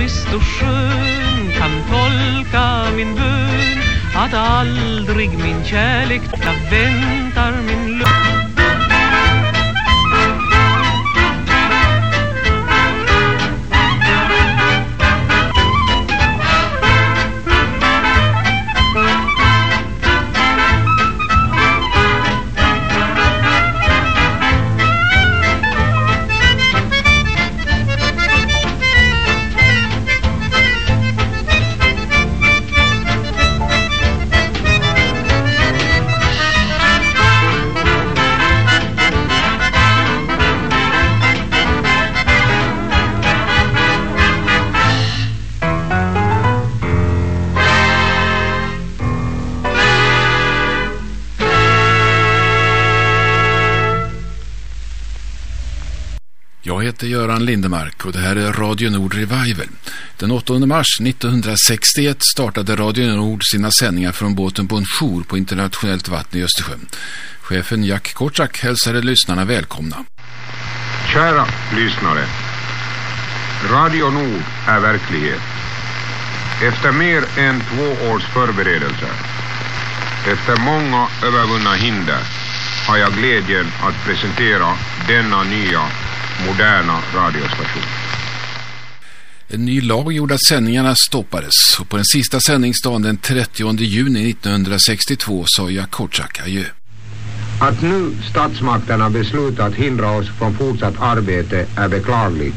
visst och skön kan tolka min bön att aldrig min kärlek jag väntar min lön heter Göran Lindemark och det här är Radio Nord Revival. Den 8 mars 1961 startade Radio Nord sina sändningar från båten på en jour på internationellt vatten i Östersjön. Chefen Jack Kortsak hälsade lyssnarna välkomna. Kära lyssnare, Radio Nord är verklighet. Efter mer än två års förberedelser, efter många övervunna hinder, har jag glädjen att presentera denna nya moderna radiostation. En ny lag gjorde att sändningarna stoppades och på den sista sändningsdagen den 30 juni 1962 sa jag Kortsak adjö. Att nu statsmakterna beslutat hindra oss från fortsatt arbete är beklagligt.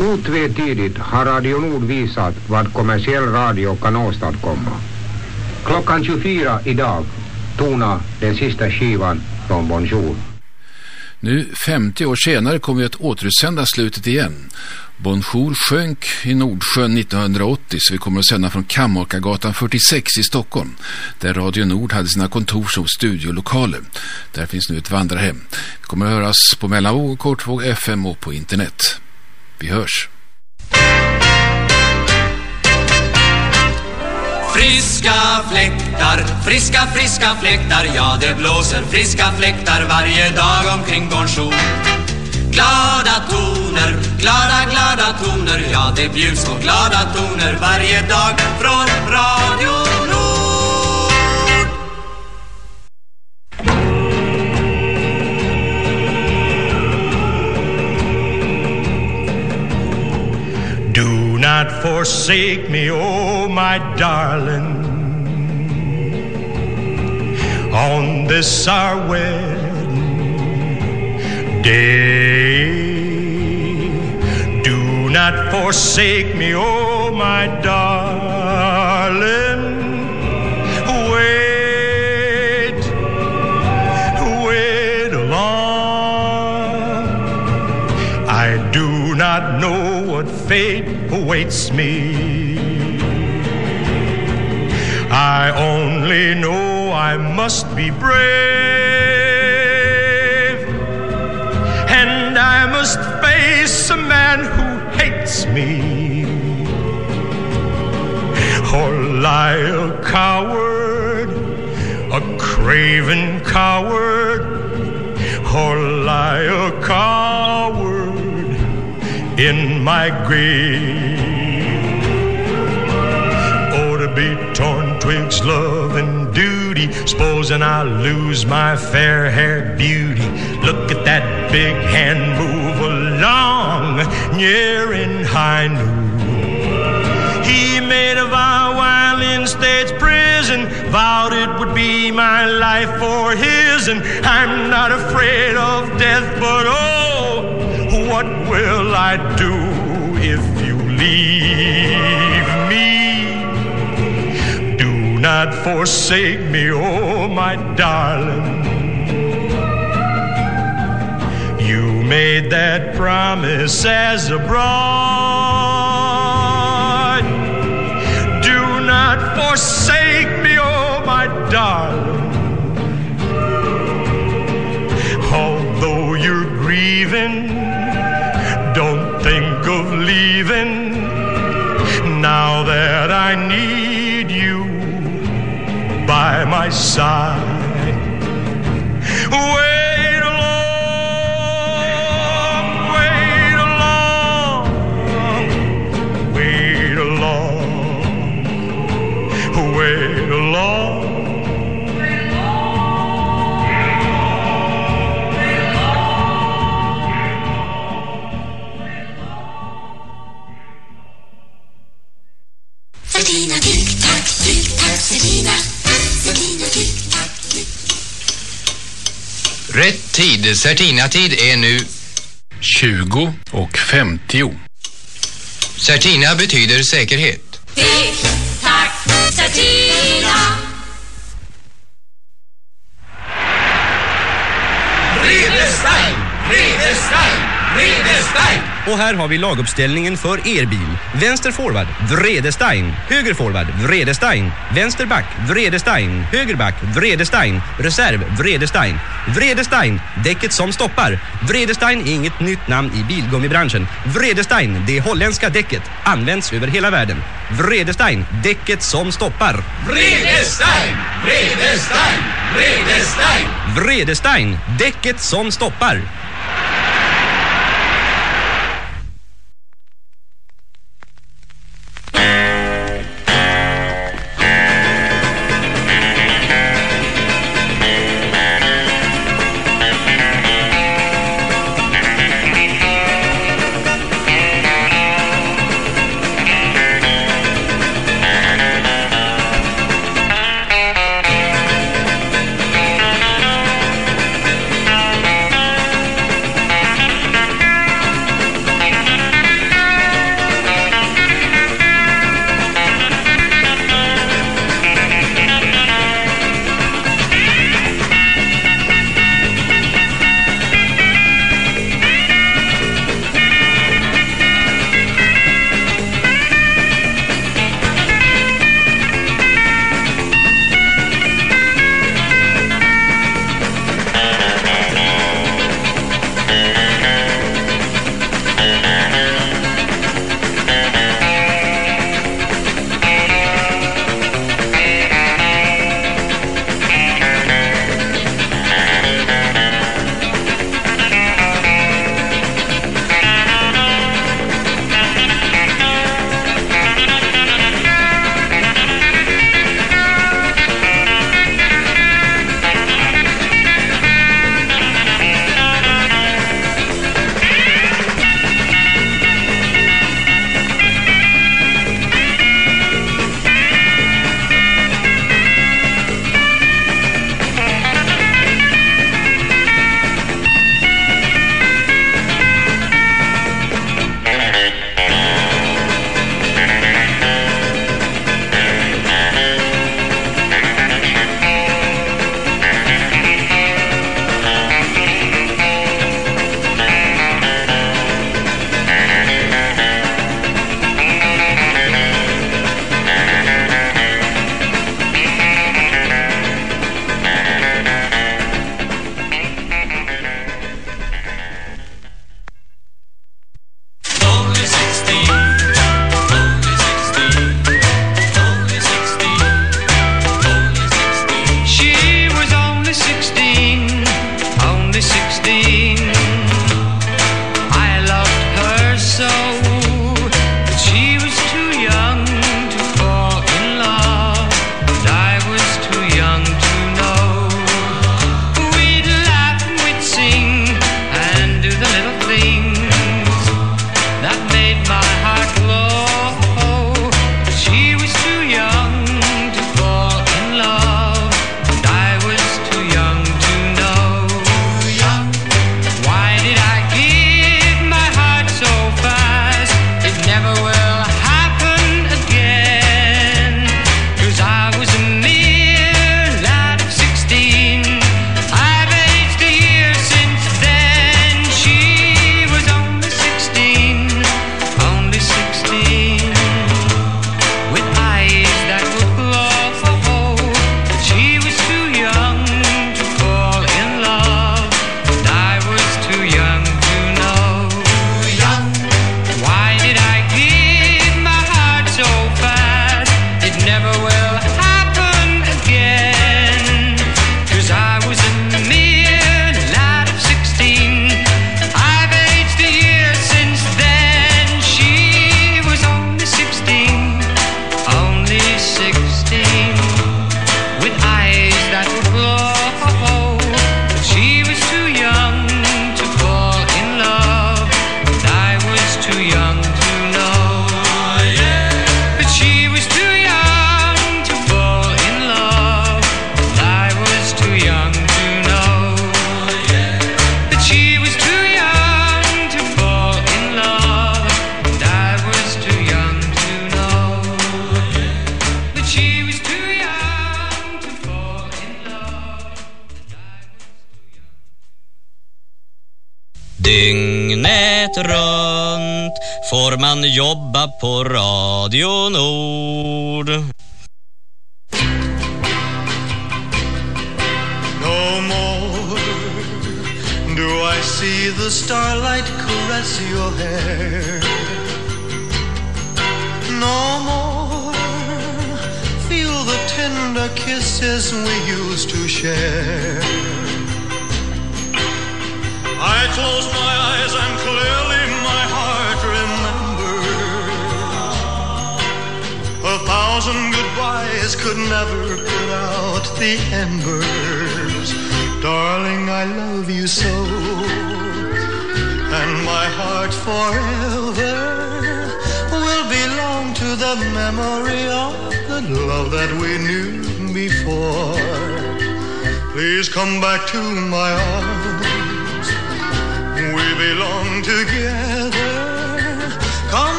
Otvetydigt har Radio Nord visat vad kommersiell radio kan åstadkomma. Klockan 24 idag tona den sista skivan från Bonjour. Nu 50 år senare kommer vi att återutsända slutet igen. Bonjour sjönk i Nordsjön 1980 så vi kommer att sända från Kammakargatan 46 i Stockholm där Radio Nord hade sina kontors- och studiolokaler. Där finns nu ett vandrarhem. Vi kommer att höras på mellanvåg, kortvåg, FM och på internet. Vi hörs. Friska fläktar, friska friska fläktar Ja det blåser friska fläktar varje dag omkring Bonjour Glada toner, glada glada toner Ja det bjuds på glada toner varje dag från radion. Not forsake me, oh my darling. On this our wedding day Do not forsake me, oh my darling awaits me. I only know I must be brave, and I must face a man who hates me, or lie a coward, a craven coward, or lie a coward in my grave. Oh, to be torn twixt love and duty, supposing I lose my fair haired beauty. Look at that big hand move along, near in high noon. He made a vow while in state's prison, vowed it would be my life for his, and I'm not afraid of death, but oh, will I do if you leave me? Do not forsake me, oh my darling. You made that promise as a bride. Do not forsake me, oh my darling. Although you're grieving, leaving now that I need you by my side. Tid, Certina-tid är nu 20 och 50. Certina betyder säkerhet. Här har vi laguppställningen för er bil. Vänster forward, Vredestein. Höger forward, Vredestein. Vänster back, Vredestein. Höger back, Vredestein. Reserv, Vredestein. Vredestein, däcket som stoppar. Vredestein är inget nytt namn i bilgummibranschen. Vredestein, det holländska däcket, används över hela världen. Vredestein, däcket som stoppar. Redestein, Redestein, Redestein. Vredestein, däcket som stoppar.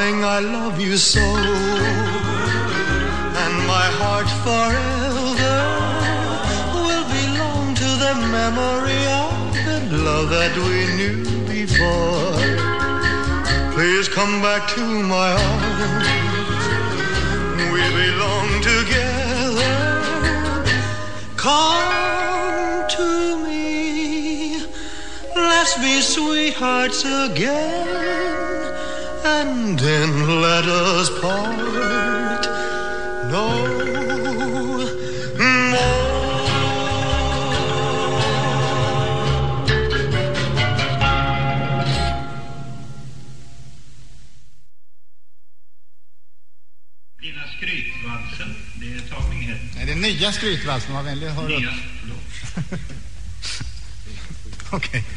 Darling, I love you so. And my heart forever will belong to the memory of the love that we knew before. Please come back to my arms. We belong together. Come to me. Let's be sweethearts again. And then let us part. No Lilla skrytvalsen, det är tagning här. Nej, det är nya skrytvalsen. Var vänlig och hör. Nya, förlåt. Okej. Toner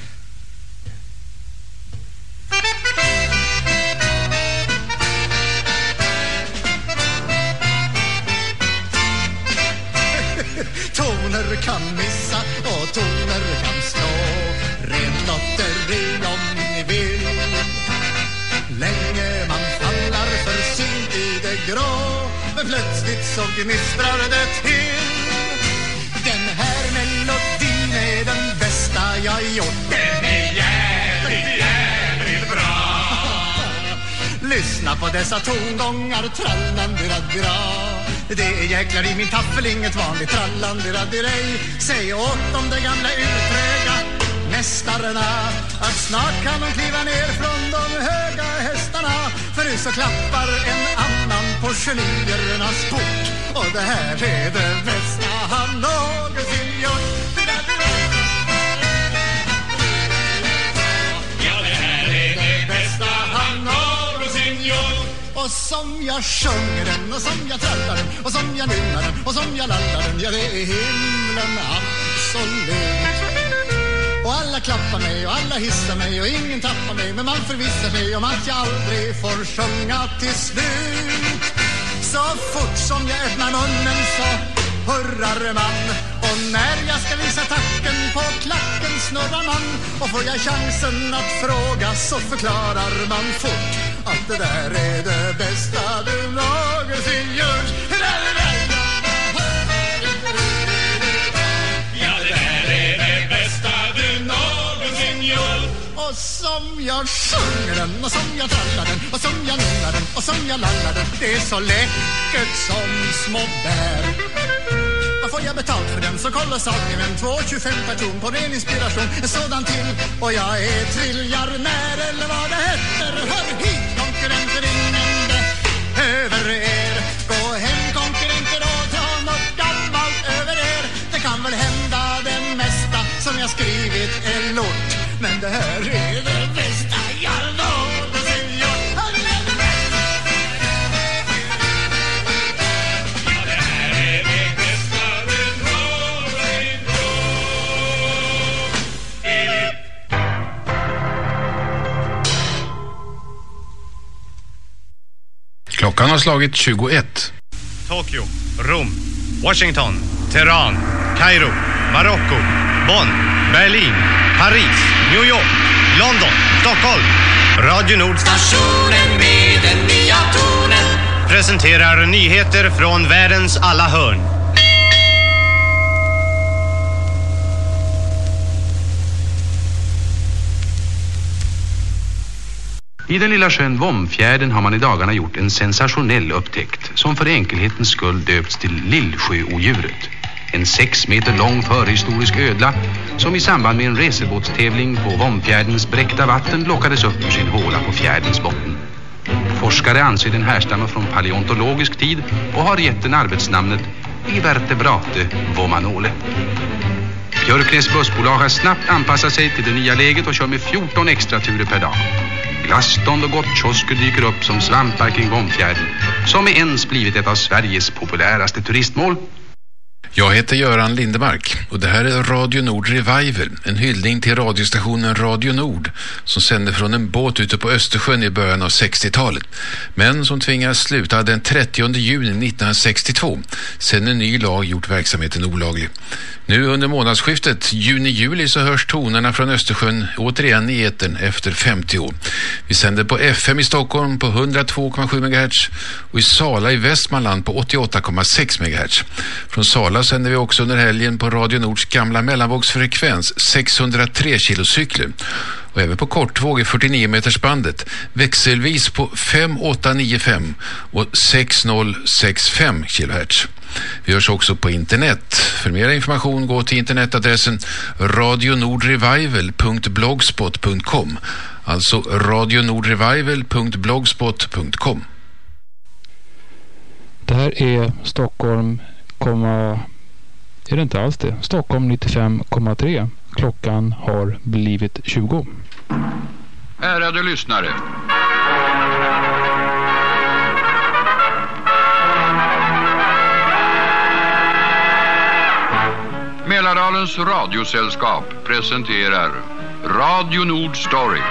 dessa tongångar, trallandiradira Det är jäklar i min taffel, inget vanligt. Trallandiradirej Säg åt de där gamla urtröga mästarna Att snart kan de kliva ner från de höga hästarna. För nu så klappar en annan på geniernas port. Och det här är det bästa han når. Och som jag sjunger den och som jag trallar den och som jag nynnar den och som jag lallar den Ja, det är himlen absolut. Och alla klappar mig och alla hissar mig och ingen tappar mig Men man förvissar sig om att jag aldrig får sjunga till slut. Så fort som jag öppnar munnen så hurrar man Och när jag ska visa tacken på klacken snurrar man. Och får jag chansen att fråga så förklarar man fort. Att det där är det bästa du någonsin gjort. Ja, det där är det bästa du någonsin gjort. Och som jag sjunger den och som jag trallar den och som jag nynnar den och som jag lallar den. Det är så läckert som små bär. Vad får jag betalt för den så kolossalt med en 2,25 per ton på ren inspiration. En sådan till och jag är triljarnär eller vad det heter. Hör hit! Konkurrenter ingen över er Gå hem Klockan har slagit 21. Tokyo, Rom, Washington, Teheran, Kairo, Marocko, Bonn, Berlin, Paris, New York, London, Stockholm. Radio Nord Stationen med den nya tonen presenterar nyheter från världens alla hörn. I den lilla sjön Vomfjärden har man i dagarna gjort en sensationell upptäckt som för enkelhetens skull döpts till Lillsjöodjuret. En sex meter lång förhistorisk ödla som i samband med en racerbåtstävling på Vomfjärdens bräckta vatten lockades upp ur sin håla på fjärdens botten. Forskare anser den härstamma från paleontologisk tid och har gett den arbetsnamnet Ivertebrate vomanole. Björknäs bussbolag har snabbt anpassat sig till det nya läget och kör med 14 extra turer per dag. Glasstånd och gottkiosker dyker upp som svampar kring Gångfjärden som är ens blivit ett av Sveriges populäraste turistmål. Jag heter Göran Lindemark och det här är Radio Nord Revival, en hyllning till radiostationen Radio Nord som sände från en båt ute på Östersjön i början av 60-talet men som tvingas sluta den 30 juni 1962 sedan en ny lag gjort verksamheten olaglig. Nu under månadsskiftet juni-juli så hörs tonerna från Östersjön återigen i etern efter 50 år. Vi sänder på FM i Stockholm på 102,7 MHz och i Sala i Västmanland på 88,6 MHz. Från Sala sänder vi också under helgen på Radio Nords gamla mellanvågsfrekvens 603 kilocykler och även på kortvåg i 49 meters bandet växelvis på 5895 och 6065 kHz. Vi hörs också på internet. För mer information gå till internetadressen radionordrevival.blogspot.com alltså radionordrevival.blogspot.com Det här är Stockholm, är det inte alls det? Stockholm 95,3. Klockan har blivit 20. Ärade lyssnare. Mälardalens radiosällskap presenterar Radio Nord Story.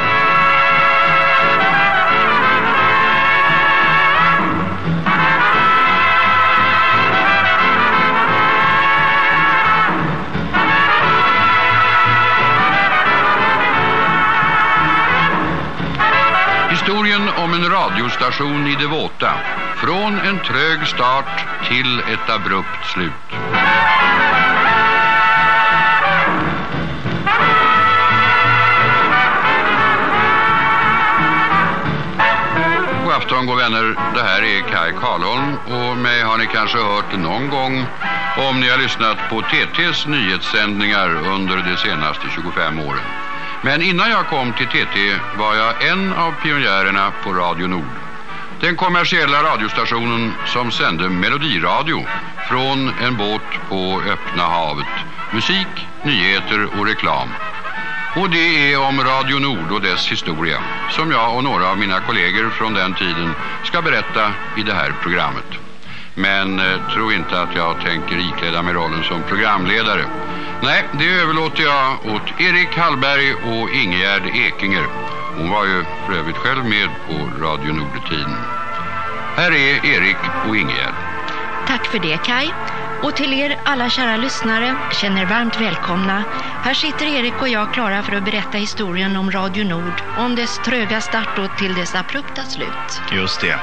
Som en radiostation i det våta. Från en trög start till ett abrupt slut. God afton, god vänner. Det här är Kai Karlholm och mig har ni kanske hört någon gång om ni har lyssnat på TTs nyhetssändningar under de senaste 25 åren. Men innan jag kom till TT var jag en av pionjärerna på Radio Nord. Den kommersiella radiostationen som sände melodiradio från en båt på öppna havet. Musik, nyheter och reklam. Och det är om Radio Nord och dess historia som jag och några av mina kollegor från den tiden ska berätta i det här programmet. Men eh, tro inte att jag tänker ikläda mig rollen som programledare. Nej, det överlåter jag åt Erik Hallberg och Ingegärd Ekinger. Hon var ju för övrigt själv med på Radio Nord-tiden. Här är Erik och Ingegärd. Tack för det Kai. Och till er alla kära lyssnare känner varmt välkomna. Här sitter Erik och jag klara för att berätta historien om Radio Nord, om dess tröga start och till dess abrupta slut. Just det.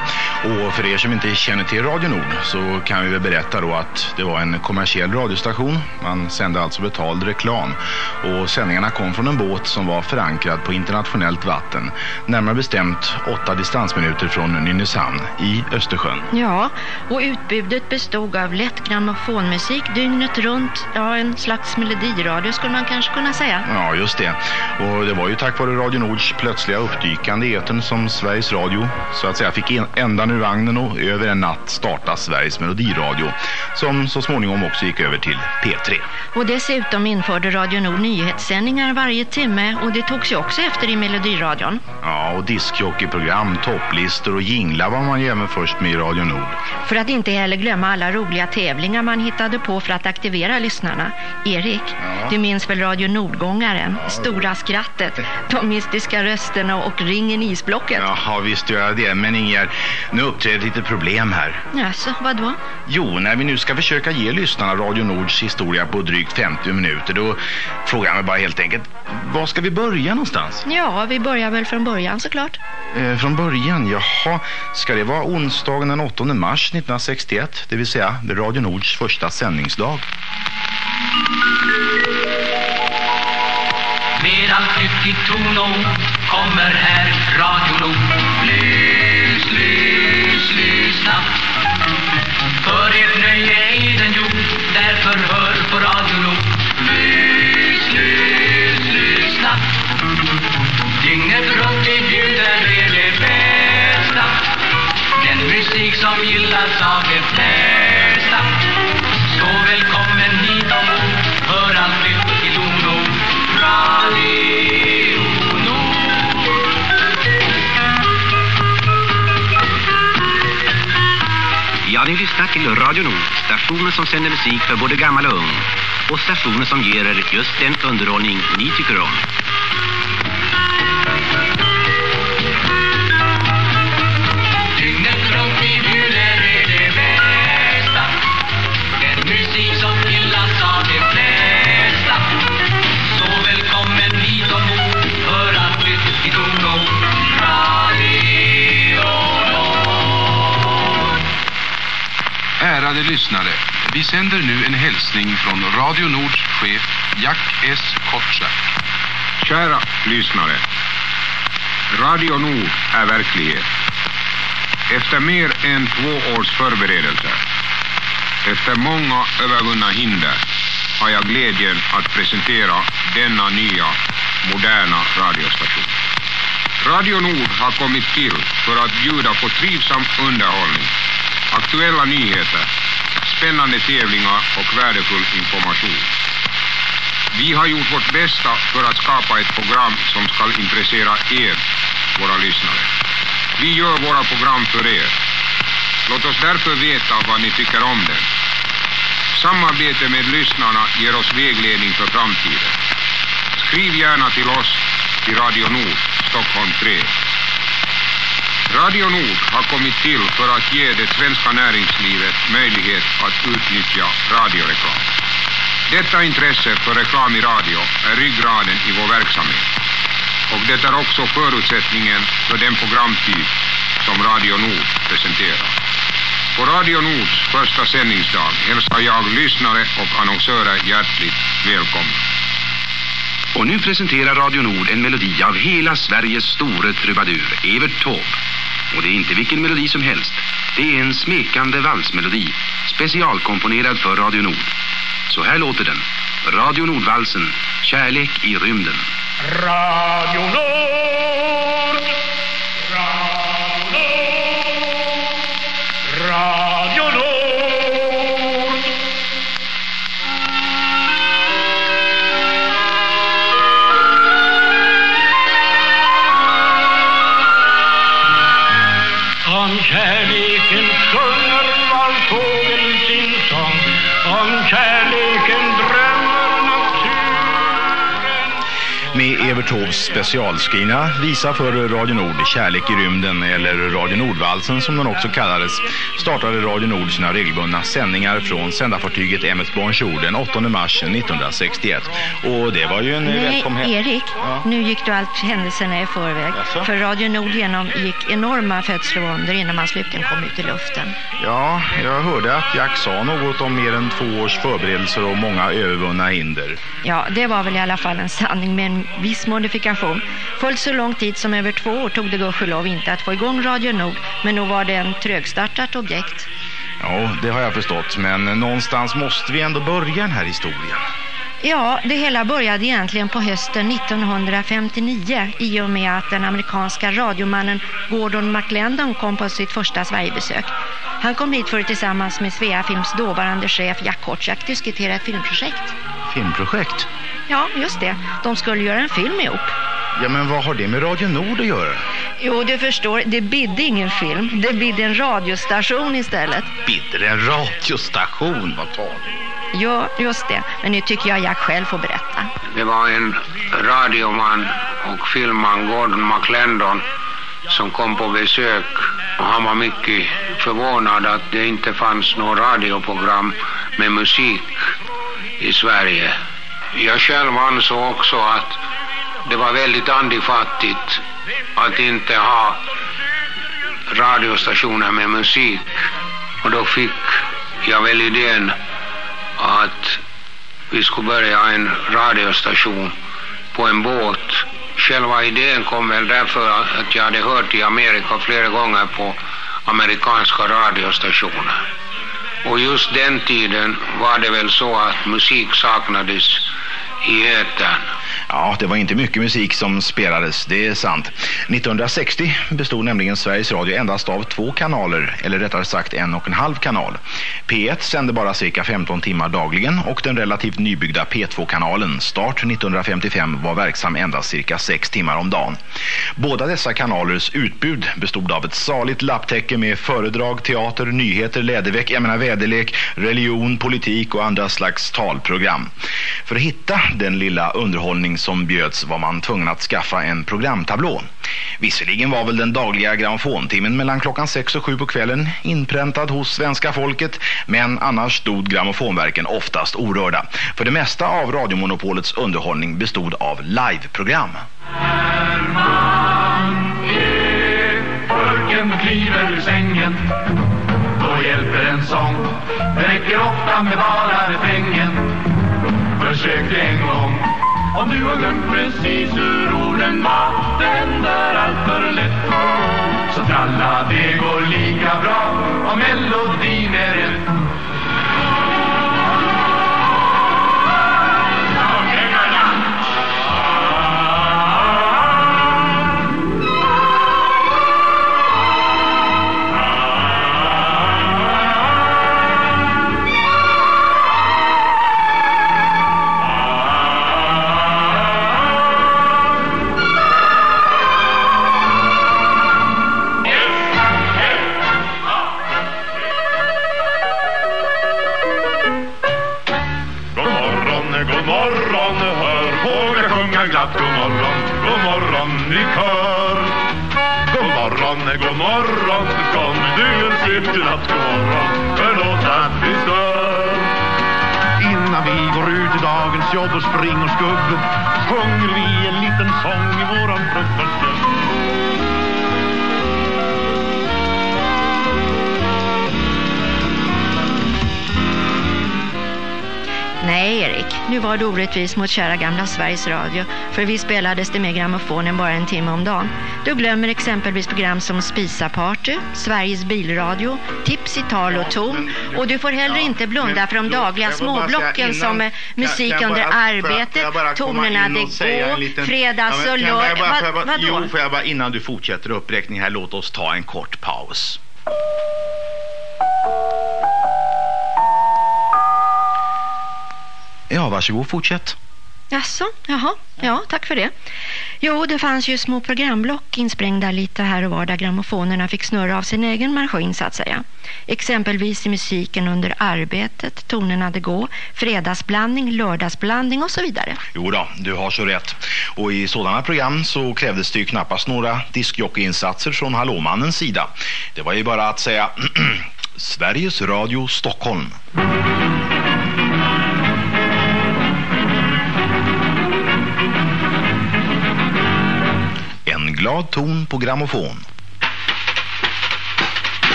Och för er som inte känner till Radio Nord så kan vi väl berätta då att det var en kommersiell radiostation. Man sände alltså betald reklam. Och sändningarna kom från en båt som var förankrad på internationellt vatten. Närmare bestämt åtta distansminuter från Nynäshamn i Östersjön. Ja, och utbudet bestod av lätt grammofonmusik dygnet runt. Ja, en slags melodiradio skulle man kanske kunna säga. Ja, just det. Och det var ju tack vare Radio Nords plötsliga uppdykande i etern som Sveriges Radio så att säga fick ändan ur vagnen och över en natt starta Sveriges melodiradio som så småningom också gick över till P3. Och dessutom införde Radio Nord nyhetssändningar varje timme och det togs ju också efter i melodiradion. Ja, Ja, och diskjockeyprogram, topplistor och jinglar var man ju även först med i Radio Nord. För att inte heller glömma alla roliga tävlingar man hittade på för att aktivera lyssnarna. Erik, du minns väl Radio Nordgångaren? Stora skrattet, de mystiska rösterna och ringen i isblocket. Jaha, visst gör jag det. Men Inger, nu uppträder lite problem här. Jaså, vadå? Jo, när vi nu ska försöka ge lyssnarna Radio Nords historia på drygt 50 minuter, då frågar jag mig bara helt enkelt, var ska vi börja någonstans? Ja, vi börjar väl från början såklart. Eh, från början, jaha. Ska det vara onsdagen den 8 mars 1961, det vill säga det Radio Nords första sändningsdag? Med allt nytt i ton och kommer här Radio Nord. Lys, lys, lyssna. För ert nöje är den gjord, därför hör på Radio Nord. Lys, lys, lyssna. Dygnet runt vi bjuder er det bästa. Den musik som gillas av de flesta. Ja, ni lyssnar till Radio Nord, stationen som sänder musik för både gammal och ung. Och stationen som ger er just den underhållning ni tycker om. Ärade lyssnare, vi sänder nu en hälsning från Radio Nords chef Jack S. Kotschack. Kära lyssnare. Radio Nord är verklighet. Efter mer än två års förberedelser, efter många övervunna hinder, har jag glädjen att presentera denna nya, moderna radiostation. Radio Nord har kommit till för att bjuda på trivsam underhållning, aktuella nyheter, spännande tävlingar och värdefull information. Vi har gjort vårt bästa för att skapa ett program som ska intressera er, våra lyssnare. Vi gör våra program för er. Låt oss därför veta vad ni tycker om det. Samarbete med lyssnarna ger oss vägledning för framtiden. Skriv gärna till oss till Radio Nord, Stockholm 3. Radio Nord har kommit till för att ge det svenska näringslivet möjlighet att utnyttja radioreklam. Detta intresse för reklam i radio är ryggraden i vår verksamhet. Och det är också förutsättningen för den programtyp som Radio Nord presenterar. På Radio Nords första sändningsdag hälsar jag lyssnare och annonsörer hjärtligt välkomna. Och nu presenterar Radio Nord en melodi av hela Sveriges store trubadur, Evert Taube. Och det är inte vilken melodi som helst. Det är en smekande valsmelodi, specialkomponerad för Radio Nord. Så här låter den. Radio Nordvalsen, Kärlek i rymden. Radio Nord kärleken sjunger var fågel sin sång Om kärleken Evert Taubes specialskrivna visa för Radio Nord, Kärlek i rymden eller Radio Nordvalsen som den också kallades, startade Radio Nord sina regelbundna sändningar från sändarfartyget MS Bonjour den 8 mars 1961. Och det var ju en Nej, välkommen... Erik, nu gick du allt händelserna i förväg. Jaså? För Radio Nord genomgick enorma födslovåndor innan man slutligen kom ut i luften. Ja, jag hörde att Jack sa något om mer än två års förberedelser och många övervunna hinder. Ja, det var väl i alla fall en sanning med en viss modifikation. Fullt så lång tid som över två år tog det gudskelov inte att få igång Radio Nord, men nog var det en trögstartat objekt. Ja, det har jag förstått, men någonstans måste vi ändå börja den här historien. Ja, det hela började egentligen på hösten 1959 i och med att den amerikanska radiomannen Gordon McLendon kom på sitt första Sverigebesök. Han kom hit för att tillsammans med Svea Films dåvarande chef Jack Kortchak diskutera ett filmprojekt. Filmprojekt? Ja, just det. De skulle göra en film ihop. Ja, men vad har det med Radio Nord att göra? Jo, du förstår, det bidde ingen film. Det bidde en radiostation istället. Bidder en radiostation, vad tar du? Ja, just det. Men nu tycker jag Jack själv får berätta. Det var en radioman och filmman Gordon McLendon som kom på besök och han var mycket förvånad att det inte fanns något radioprogram med musik i Sverige. Jag själv ansåg också att det var väldigt andefattigt att inte ha radiostationer med musik och då fick jag väl idén att vi skulle börja en radiostation på en båt. Själva idén kom väl därför att jag hade hört i Amerika flera gånger på amerikanska radiostationer. Och just den tiden var det väl så att musik saknades i etern. Ja, det var inte mycket musik som spelades, det är sant. 1960 bestod nämligen Sveriges Radio endast av två kanaler, eller rättare sagt en och en halv kanal. P1 sände bara cirka 15 timmar dagligen och den relativt nybyggda P2-kanalen Start 1955 var verksam endast cirka 6 timmar om dagen. Båda dessa kanalers utbud bestod av ett saligt lapptäcke med föredrag, teater, nyheter, läderväck, jag menar väderlek, religion, politik och andra slags talprogram. För att hitta den lilla underhållning som bjöds var man tvungen att skaffa en programtablå. Visserligen var väl den dagliga grammofontimmen mellan klockan 6 och 7 på kvällen inpräntad hos svenska folket men annars stod grammofonverken oftast orörda. För det mesta av radiomonopolets underhållning bestod av liveprogram. Burken kliver ur sängen Då hjälper en sång Det räcker ofta med bara refrängen Försök det en gång om du har glömt precis hur orden var. Det händer allt för lätt Så tralla det går lika bra. Om melodin är rätt. En syftig natt God morgon, förlåt att vi stör Innan vi går ut i dagens jobb och spring och skubb Sjunger vi en liten sång i våran frukoststund Nej, Erik. Nu var det orättvis mot kära gamla Sveriges Radio. För vi spelades det med grammofonen bara en timme om dagen. Du glömmer exempelvis program som Spisa Party, Sveriges bilradio, Tips i tal och ton. Och du får heller inte blunda för de dagliga småblocken som eh, musik under arbetet, tonerna det går, fredags och lördag. Vadå? Jo, får jag bara innan du fortsätter uppräkningen här, låt oss ta en kort paus. Ja, varsågod, fortsätt. Jaså, jaha, ja tack för det. Jo, det fanns ju små programblock insprängda lite här och var där grammofonerna fick snurra av sin egen maskin så att säga. Exempelvis i musiken under arbetet, tonerna det gå, fredagsblandning, lördagsblandning och så vidare. Jo då, du har så rätt. Och i sådana program så krävdes det ju knappast några diskjockeyinsatser från hallåmannens sida. Det var ju bara att säga Sveriges Radio Stockholm. Glad ton på grammofon.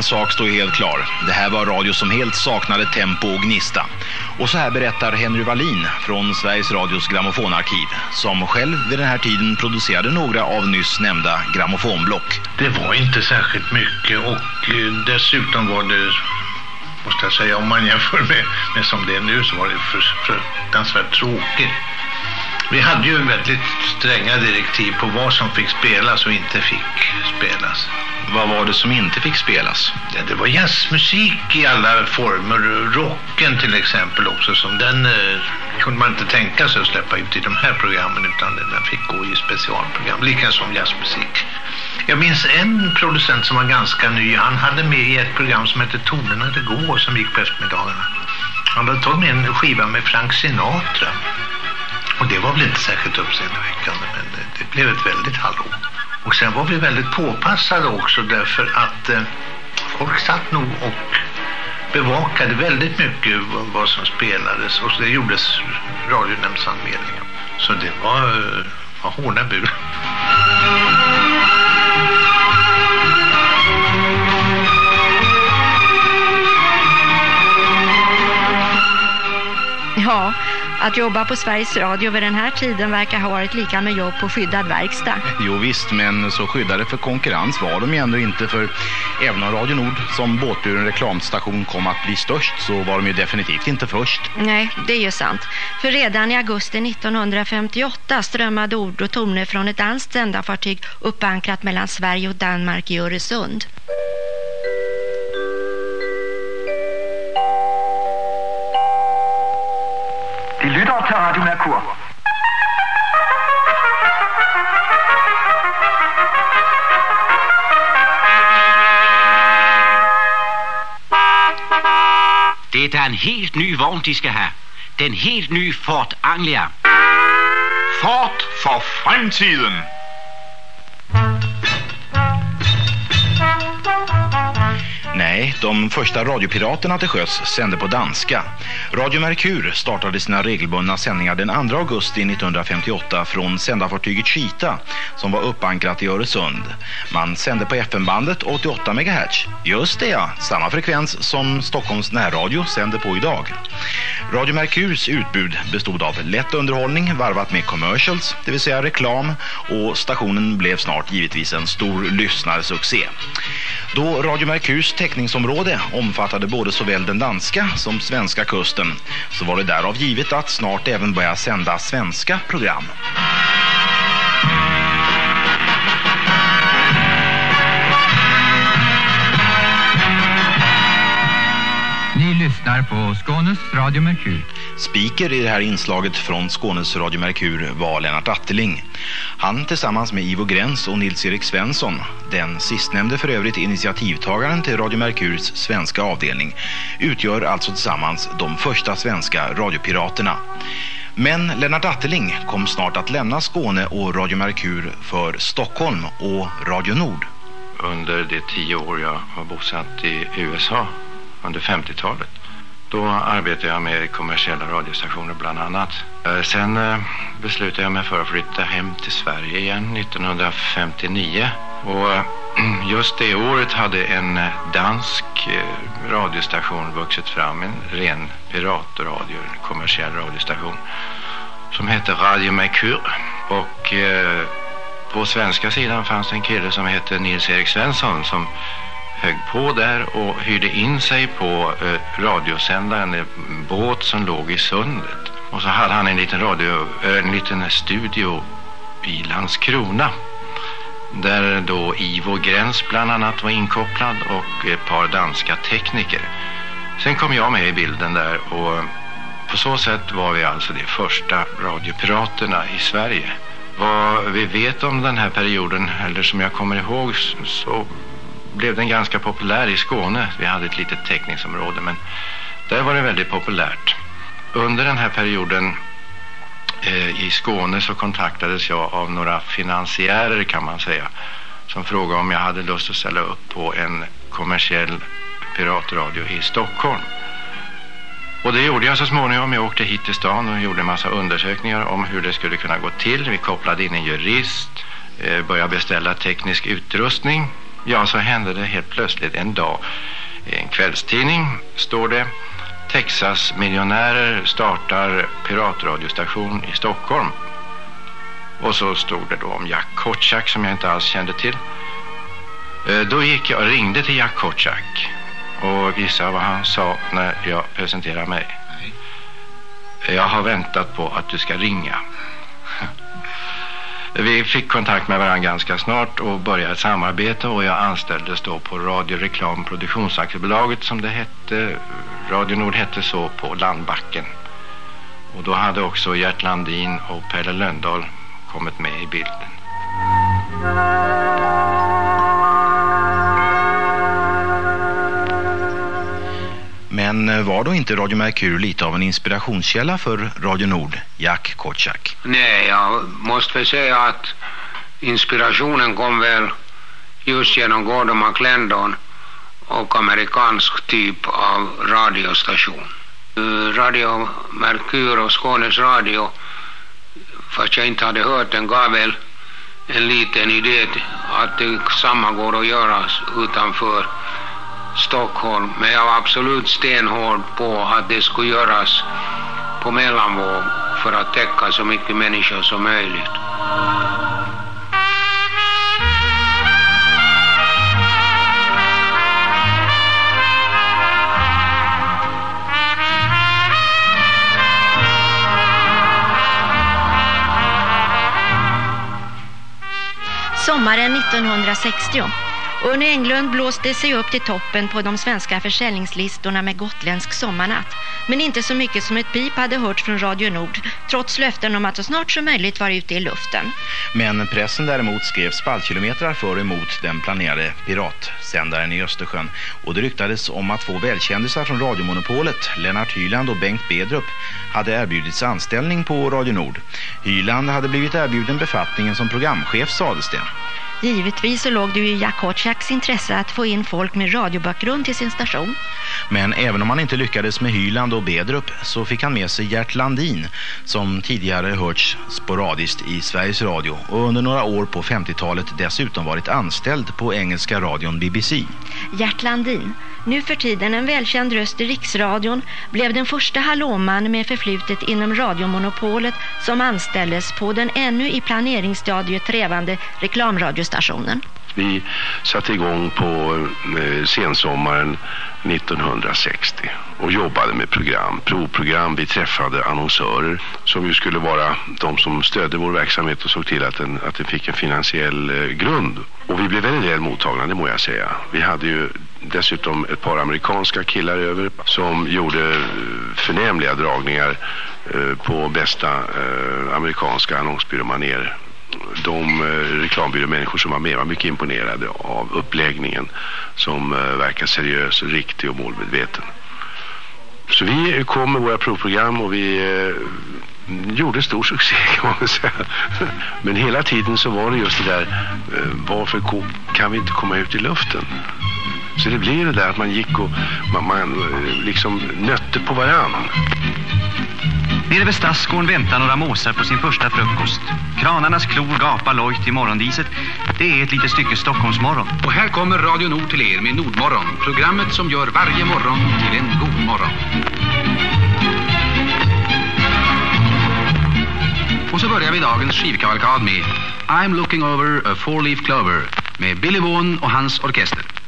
En sak står helt klar. Det här var radio som helt saknade tempo och gnista. Och så här berättar Henry Wallin från Sveriges Radios grammofonarkiv som själv vid den här tiden producerade några av nyss nämnda grammofonblock. Det var inte särskilt mycket och eh, dessutom var det, måste jag säga, om man jämför med, med som det är nu så var det fruktansvärt tråkigt. Vi hade ju väldigt stränga direktiv på vad som fick spelas och inte fick spelas. Vad var det som inte fick spelas? Ja, det var jazzmusik i alla former. Rocken till exempel också. Som den eh, kunde man inte tänka sig att släppa ut i de här programmen utan den fick gå i specialprogram. Lika som jazzmusik. Jag minns en producent som var ganska ny. Han hade med i ett program som hette Tonerna det går som gick på eftermiddagarna. Han hade tagit med en skiva med Frank Sinatra. Och det var väl inte särskilt uppseendeväckande men det, det blev ett väldigt hallå. Och sen var vi väldigt påpassade också därför att eh, folk satt nog och bevakade väldigt mycket vad, vad som spelades och det gjordes radionämndsanmälningar. Så det var, eh, var hårda bud. Ja, att jobba på Sveriges Radio vid den här tiden verkar ha varit lika med jobb på skyddad verkstad. Jo visst, men så skyddade för konkurrens var de ju ändå inte för även om Radio Nord som båtburen reklamstation kom att bli störst så var de ju definitivt inte först. Nej, det är ju sant. För redan i augusti 1958 strömmade ord och toner från ett danskt sändarfartyg uppankrat mellan Sverige och Danmark i Öresund. En helt ny vogn, de skal have. Den helt nye Ford Anglia. Ford for fremtiden. Nej, de första radiopiraterna till sjöss sände på danska. Radio Merkur startade sina regelbundna sändningar den 2 augusti 1958 från sändarfartyget Chita som var uppankrat i Öresund. Man sände på FM-bandet 88 MHz. Just det ja, samma frekvens som Stockholms närradio sänder på idag. Radio Merkurs utbud bestod av lätt underhållning varvat med commercials, det vill säga reklam och stationen blev snart givetvis en stor lyssnarsuccé. Då Radio Merkurs täckningsområde omfattade både såväl den danska som svenska kusten så var det därav givet att snart även börja sända svenska program. Lyssnar på Skånes Radio Merkur. Speaker i det här inslaget från Skånes Radio Merkur var Lennart Atteling. Han tillsammans med Ivo Gräns och Nils-Erik Svensson, den sistnämnde för övrigt initiativtagaren till Radio Merkurs svenska avdelning, utgör alltså tillsammans de första svenska radiopiraterna. Men Lennart Atteling kom snart att lämna Skåne och Radio Merkur för Stockholm och Radio Nord. Under de tio år jag var bosatt i USA under 50-talet. Då arbetade jag med kommersiella radiostationer bland annat. Eh, sen eh, beslutade jag mig för att flytta hem till Sverige igen 1959. Och eh, just det året hade en dansk radiostation vuxit fram, en ren piratradio, en kommersiell radiostation som hette Radio Mercure. Och på svenska sidan fanns en kille som hette Nils-Erik Svensson som högg på där och hyrde in sig på eh, radiosändaren, en båt som låg i sundet. Och så hade han en liten, radio, eh, en liten studio i Landskrona. Där då Ivo Gräns bland annat var inkopplad och ett par danska tekniker. Sen kom jag med i bilden där och på så sätt var vi alltså de första radiopiraterna i Sverige. Vad vi vet om den här perioden, eller som jag kommer ihåg, så blev den ganska populär i Skåne. Vi hade ett litet täckningsområde, men där var det väldigt populärt. Under den här perioden eh, i Skåne så kontaktades jag av några finansiärer kan man säga som frågade om jag hade lust att ställa upp på en kommersiell piratradio i Stockholm. Och det gjorde jag så småningom. Jag åkte hit till stan och gjorde en massa undersökningar om hur det skulle kunna gå till. Vi kopplade in en jurist, eh, började beställa teknisk utrustning. Ja, så hände det helt plötsligt en dag. I en kvällstidning står det Texas miljonärer startar piratradiostation i Stockholm. Och så stod det då om Jack Kotschack som jag inte alls kände till. Eh, Då gick jag och ringde till Jack Kotschack och gissa vad han sa när jag presenterade mig. Jag har väntat på att du ska ringa. Vi fick kontakt med varandra ganska snart och började ett samarbete och jag anställdes då på Radio Reklam Produktionsaktiebolaget som det hette. Radio Nord hette så på Landbacken. Och då hade också Gert Landin och Pelle Löndahl kommit med i bilden. Var då inte Radio Merkur lite av en inspirationskälla för Radio Nord, Jack Kotschak? Nej, jag måste väl säga att inspirationen kom väl just genom Gordon McLendon och amerikansk typ av radiostation. Eh, Radio Merkur och Skånes Radio, fast jag inte hade hört den, gav väl en liten idé att det samma går att göra utanför Stockholm. Men jag var absolut stenhård på att det skulle göras på mellanvåg för att täcka så mycket människor som möjligt. Sommaren 1960. Unni Englund blåste sig upp till toppen på de svenska försäljningslistorna med gotländsk sommarnatt. Men inte så mycket som ett pip hade hörts från Radio Nord, trots löften om att så snart som möjligt vara ute i luften. Men pressen däremot skrev spaltkilometrar för och emot den planerade piratsändaren i Östersjön. Och det ryktades om att två välkändisar från radiomonopolet, Lennart Hyland och Bengt Bedrup, hade erbjudits anställning på Radio Nord. Hyland hade blivit erbjuden befattningen som programchef sades det. Givetvis så låg det ju i Jack Hotchaks intresse att få in folk med radiobakgrund till sin station. Men även om han inte lyckades med Hyland och Bedrup så fick han med sig Gert Landin som tidigare hörts sporadiskt i Sveriges Radio och under några år på 50-talet dessutom varit anställd på engelska radion BBC. Gert Landin, nu för tiden en välkänd röst i riksradion, blev den första hallåman med förflutet inom radiomonopolet som anställdes på den ännu i planeringsstadiet trävande reklamradiostationen. Vi satte igång på eh, sensommaren 1960 och jobbade med program, provprogram. Vi träffade annonsörer som ju skulle vara de som stödde vår verksamhet och såg till att den, att den fick en finansiell eh, grund. Och vi blev väldigt väl mottagna, det må jag säga. Vi hade ju dessutom ett par amerikanska killar över som gjorde eh, förnämliga dragningar eh, på bästa eh, amerikanska annonsbyråmanér de reklambyråmänniskor som var med var mycket imponerade av uppläggningen som verkar seriös, riktig och målmedveten. Så vi kom med våra provprogram och vi gjorde stor succé kan man säga. Men hela tiden så var det just det där, varför kan vi inte komma ut i luften? Så det blev det där att man gick och man, man eh, liksom nötte på varann. Nere vid Stadsgården väntar några måsar på sin första frukost. Kranarnas klor gapar lojt i morgondiset. Det är ett litet stycke Stockholmsmorgon. Och här kommer Radio Nord till er med Nordmorgon. Programmet som gör varje morgon till en god morgon. Och så börjar vi dagens skivkavalkad med I'm looking over a four-leaf clover med Billy Vaughan och hans orkester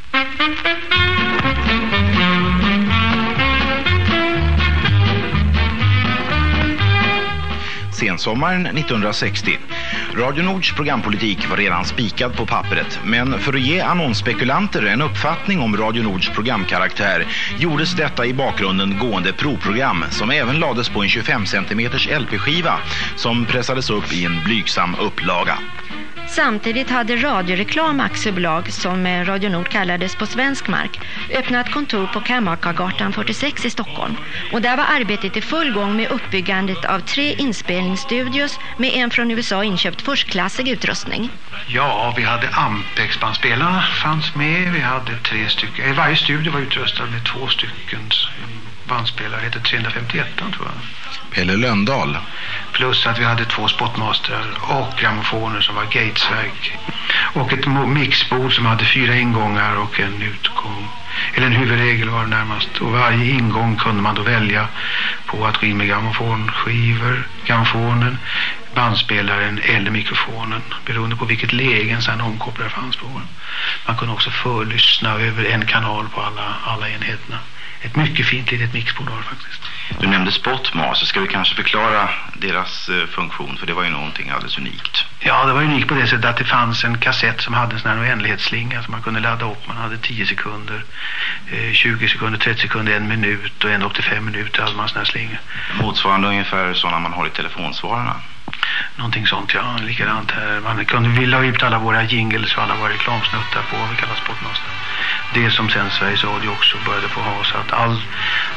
sensommaren 1960. Radio Nords programpolitik var redan spikad på pappret men för att ge annonsspekulanter en uppfattning om Radio Nords programkaraktär gjordes detta i bakgrunden gående provprogram som även lades på en 25 cm LP-skiva som pressades upp i en blygsam upplaga. Samtidigt hade Radioreklam AB, som eh, Radio Nord kallades på svensk mark, öppnat kontor på Kammarkagatan 46 i Stockholm. Och där var arbetet i full gång med uppbyggandet av tre inspelningsstudios med en från USA inköpt förstklassig utrustning. Ja, vi hade Ampex-bandspelarna fanns med. Vi hade tre stycken. Eh, varje studio var utrustad med två stycken bandspelare. Hette 351 tror jag. Pelle Löndahl. Plus att vi hade två spotmastrar och grammofoner som var gatesverk. Och ett mixbord som hade fyra ingångar och en utgång. Eller en huvudregel var det närmast. Och varje ingång kunde man då välja på att gå in med grammofonskivor, grammofonen, bandspelaren eller mikrofonen beroende på vilket läge en sån omkopplare fanns på. Man kunde också förlyssna över en kanal på alla, alla enheterna. Ett mycket fint litet mixbord faktiskt. Du nämnde Spotmaster. Ska vi kanske förklara deras eh, funktion? För det var ju någonting alldeles unikt. Ja, det var unikt på det sättet att det fanns en kassett som hade en sån här oändlighetsslinga som man kunde ladda upp. Man hade 10 sekunder, eh, 20 sekunder, 30 sekunder, en minut och ända upp till fem minuter hade man såna här slingor. Motsvarande ungefär sådana man har i telefonsvararna. Någonting sånt, ja. Likadant här. Man kunde, vi la ut alla våra jingles och alla våra reklamsnuttar på vad vi kallar Spotmaster. Det som sen Sveriges Radio också började få ha så att all,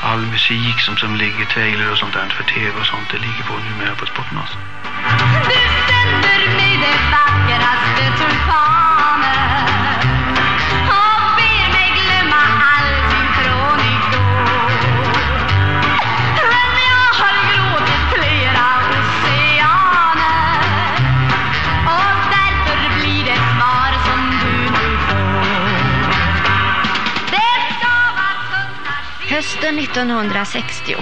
all musik som, som ligger, trailer och sånt där för tv och sånt, det ligger på numera på Spotmaster. Du sänder mig det vackraste tulpaner Hösten 1960.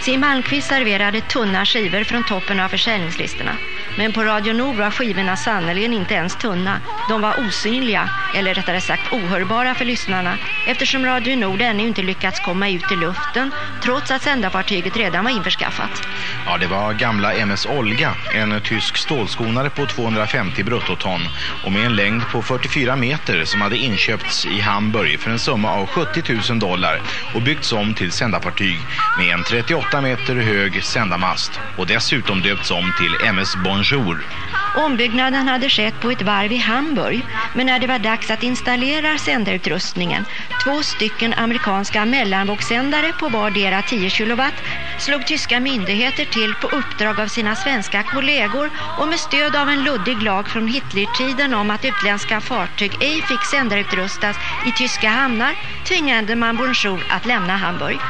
Siw Malmkvist serverade tunna skivor från toppen av försäljningslistorna. Men på Radio Nord var skivorna sannoliken inte ens tunna. De var osynliga, eller rättare sagt ohörbara för lyssnarna eftersom Radio Nord ännu inte lyckats komma ut i luften trots att sändarfartyget redan var införskaffat. Ja, det var gamla MS Olga, en tysk stålskonare på 250 bruttoton och med en längd på 44 meter som hade inköpts i Hamburg för en summa av 70 000 dollar och byggts om till sändarfartyg med en 38 meter hög sändarmast och dessutom döpts om till MS Bonjour. Ombyggnaden hade skett på ett varv i Hamburg, men när det var dags att installera sändarutrustningen, två stycken amerikanska mellanvågssändare på vardera 10 kilowatt, slog tyska myndigheter till på uppdrag av sina svenska kollegor och med stöd av en luddig lag från Hitlertiden om att utländska fartyg ej fick sändarutrustas i tyska hamnar tvingade man Bonjour att lämna Hamburg.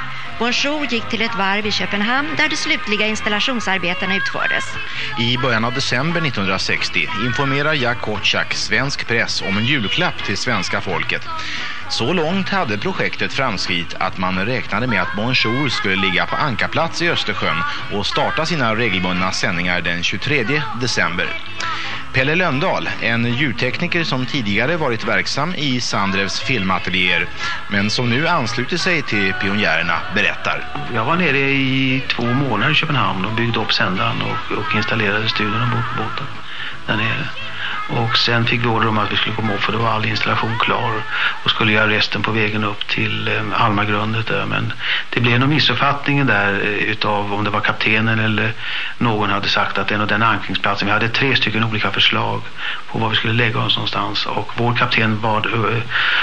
Bonjour gick till ett varv i Köpenhamn där de slutliga installationsarbetena utfördes. I början av december 1960 informerar Jack Kotschak svensk press om en julklapp till svenska folket. Så långt hade projektet framskridit att man räknade med att Bonjour skulle ligga på ankarplats i Östersjön och starta sina regelbundna sändningar den 23 december. Pelle Löndahl, en ljudtekniker som tidigare varit verksam i Sandrevs filmateljéer men som nu ansluter sig till pionjärerna, berättar. Jag var nere i två månader i Köpenhamn och byggde upp sändaren och, och installerade studion ombord på båten där nere. Och sen fick vi order om att vi skulle komma upp för då var all installation klar och skulle göra resten på vägen upp till eh, Almagrundet där. Men det blev nog missuppfattningen där eh, utav om det var kaptenen eller någon hade sagt att den och den ankringsplatsen. Vi hade tre stycken olika förslag på var vi skulle lägga oss någonstans och vår kapten bad, eh,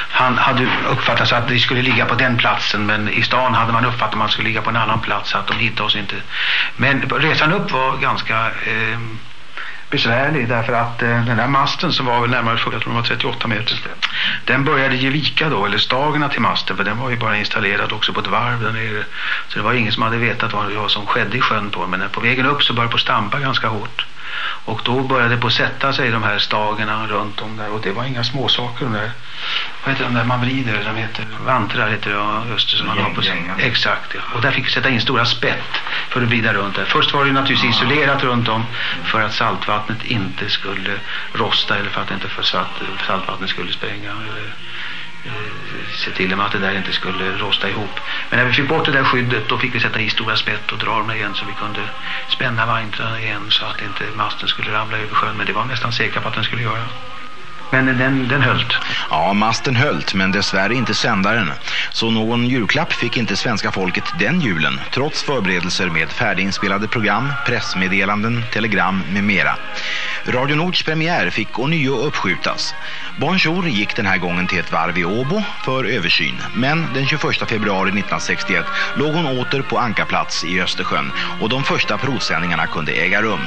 han hade uppfattat att vi skulle ligga på den platsen men i stan hade man uppfattat att man skulle ligga på en annan plats så att de hittade oss inte. Men resan upp var ganska eh, besvärlig därför att eh, den där masten som var väl närmare 40, jag var 38 meter den började ge vika då, eller stagarna till masten för den var ju bara installerad också på ett varv där nere. Så det var ingen som hade vetat vad det var som skedde i sjön på men på vägen upp så började det på stampa ganska hårt och då började det på sätta sig de här stagerna runt om där. Och det var inga småsaker de där vad heter de där man vrider de heter vantrar heter det ja, man har på sig. Exakt ja. och där fick vi sätta in stora spett för att vrida runt där. Först var det naturligtvis isolerat runt om för att saltvattnet inte skulle rosta eller för att inte för salt, saltvattnet skulle spränga eller Eh, se till att det där inte skulle rosta ihop. Men när vi fick bort det där skyddet då fick vi sätta i stora spett och dra dem igen så vi kunde spänna vagnarna igen så att inte masten skulle ramla över sjön. Men det var nästan säkra på att den skulle göra. Men den, den höllt. Ja, masten höllt, men dessvärre inte sändaren. Så någon julklapp fick inte svenska folket den julen, trots förberedelser med färdiginspelade program, pressmeddelanden, telegram med mera. Radio Nords premiär fick ånyo uppskjutas. Bonjour gick den här gången till ett varv i Åbo för översyn. Men den 21 februari 1961 låg hon åter på ankarplats i Östersjön och de första provsändningarna kunde äga rum.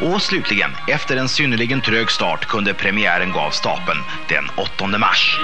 Och slutligen, efter en synnerligen trög start kunde premiären gavs stapeln den 8 mars.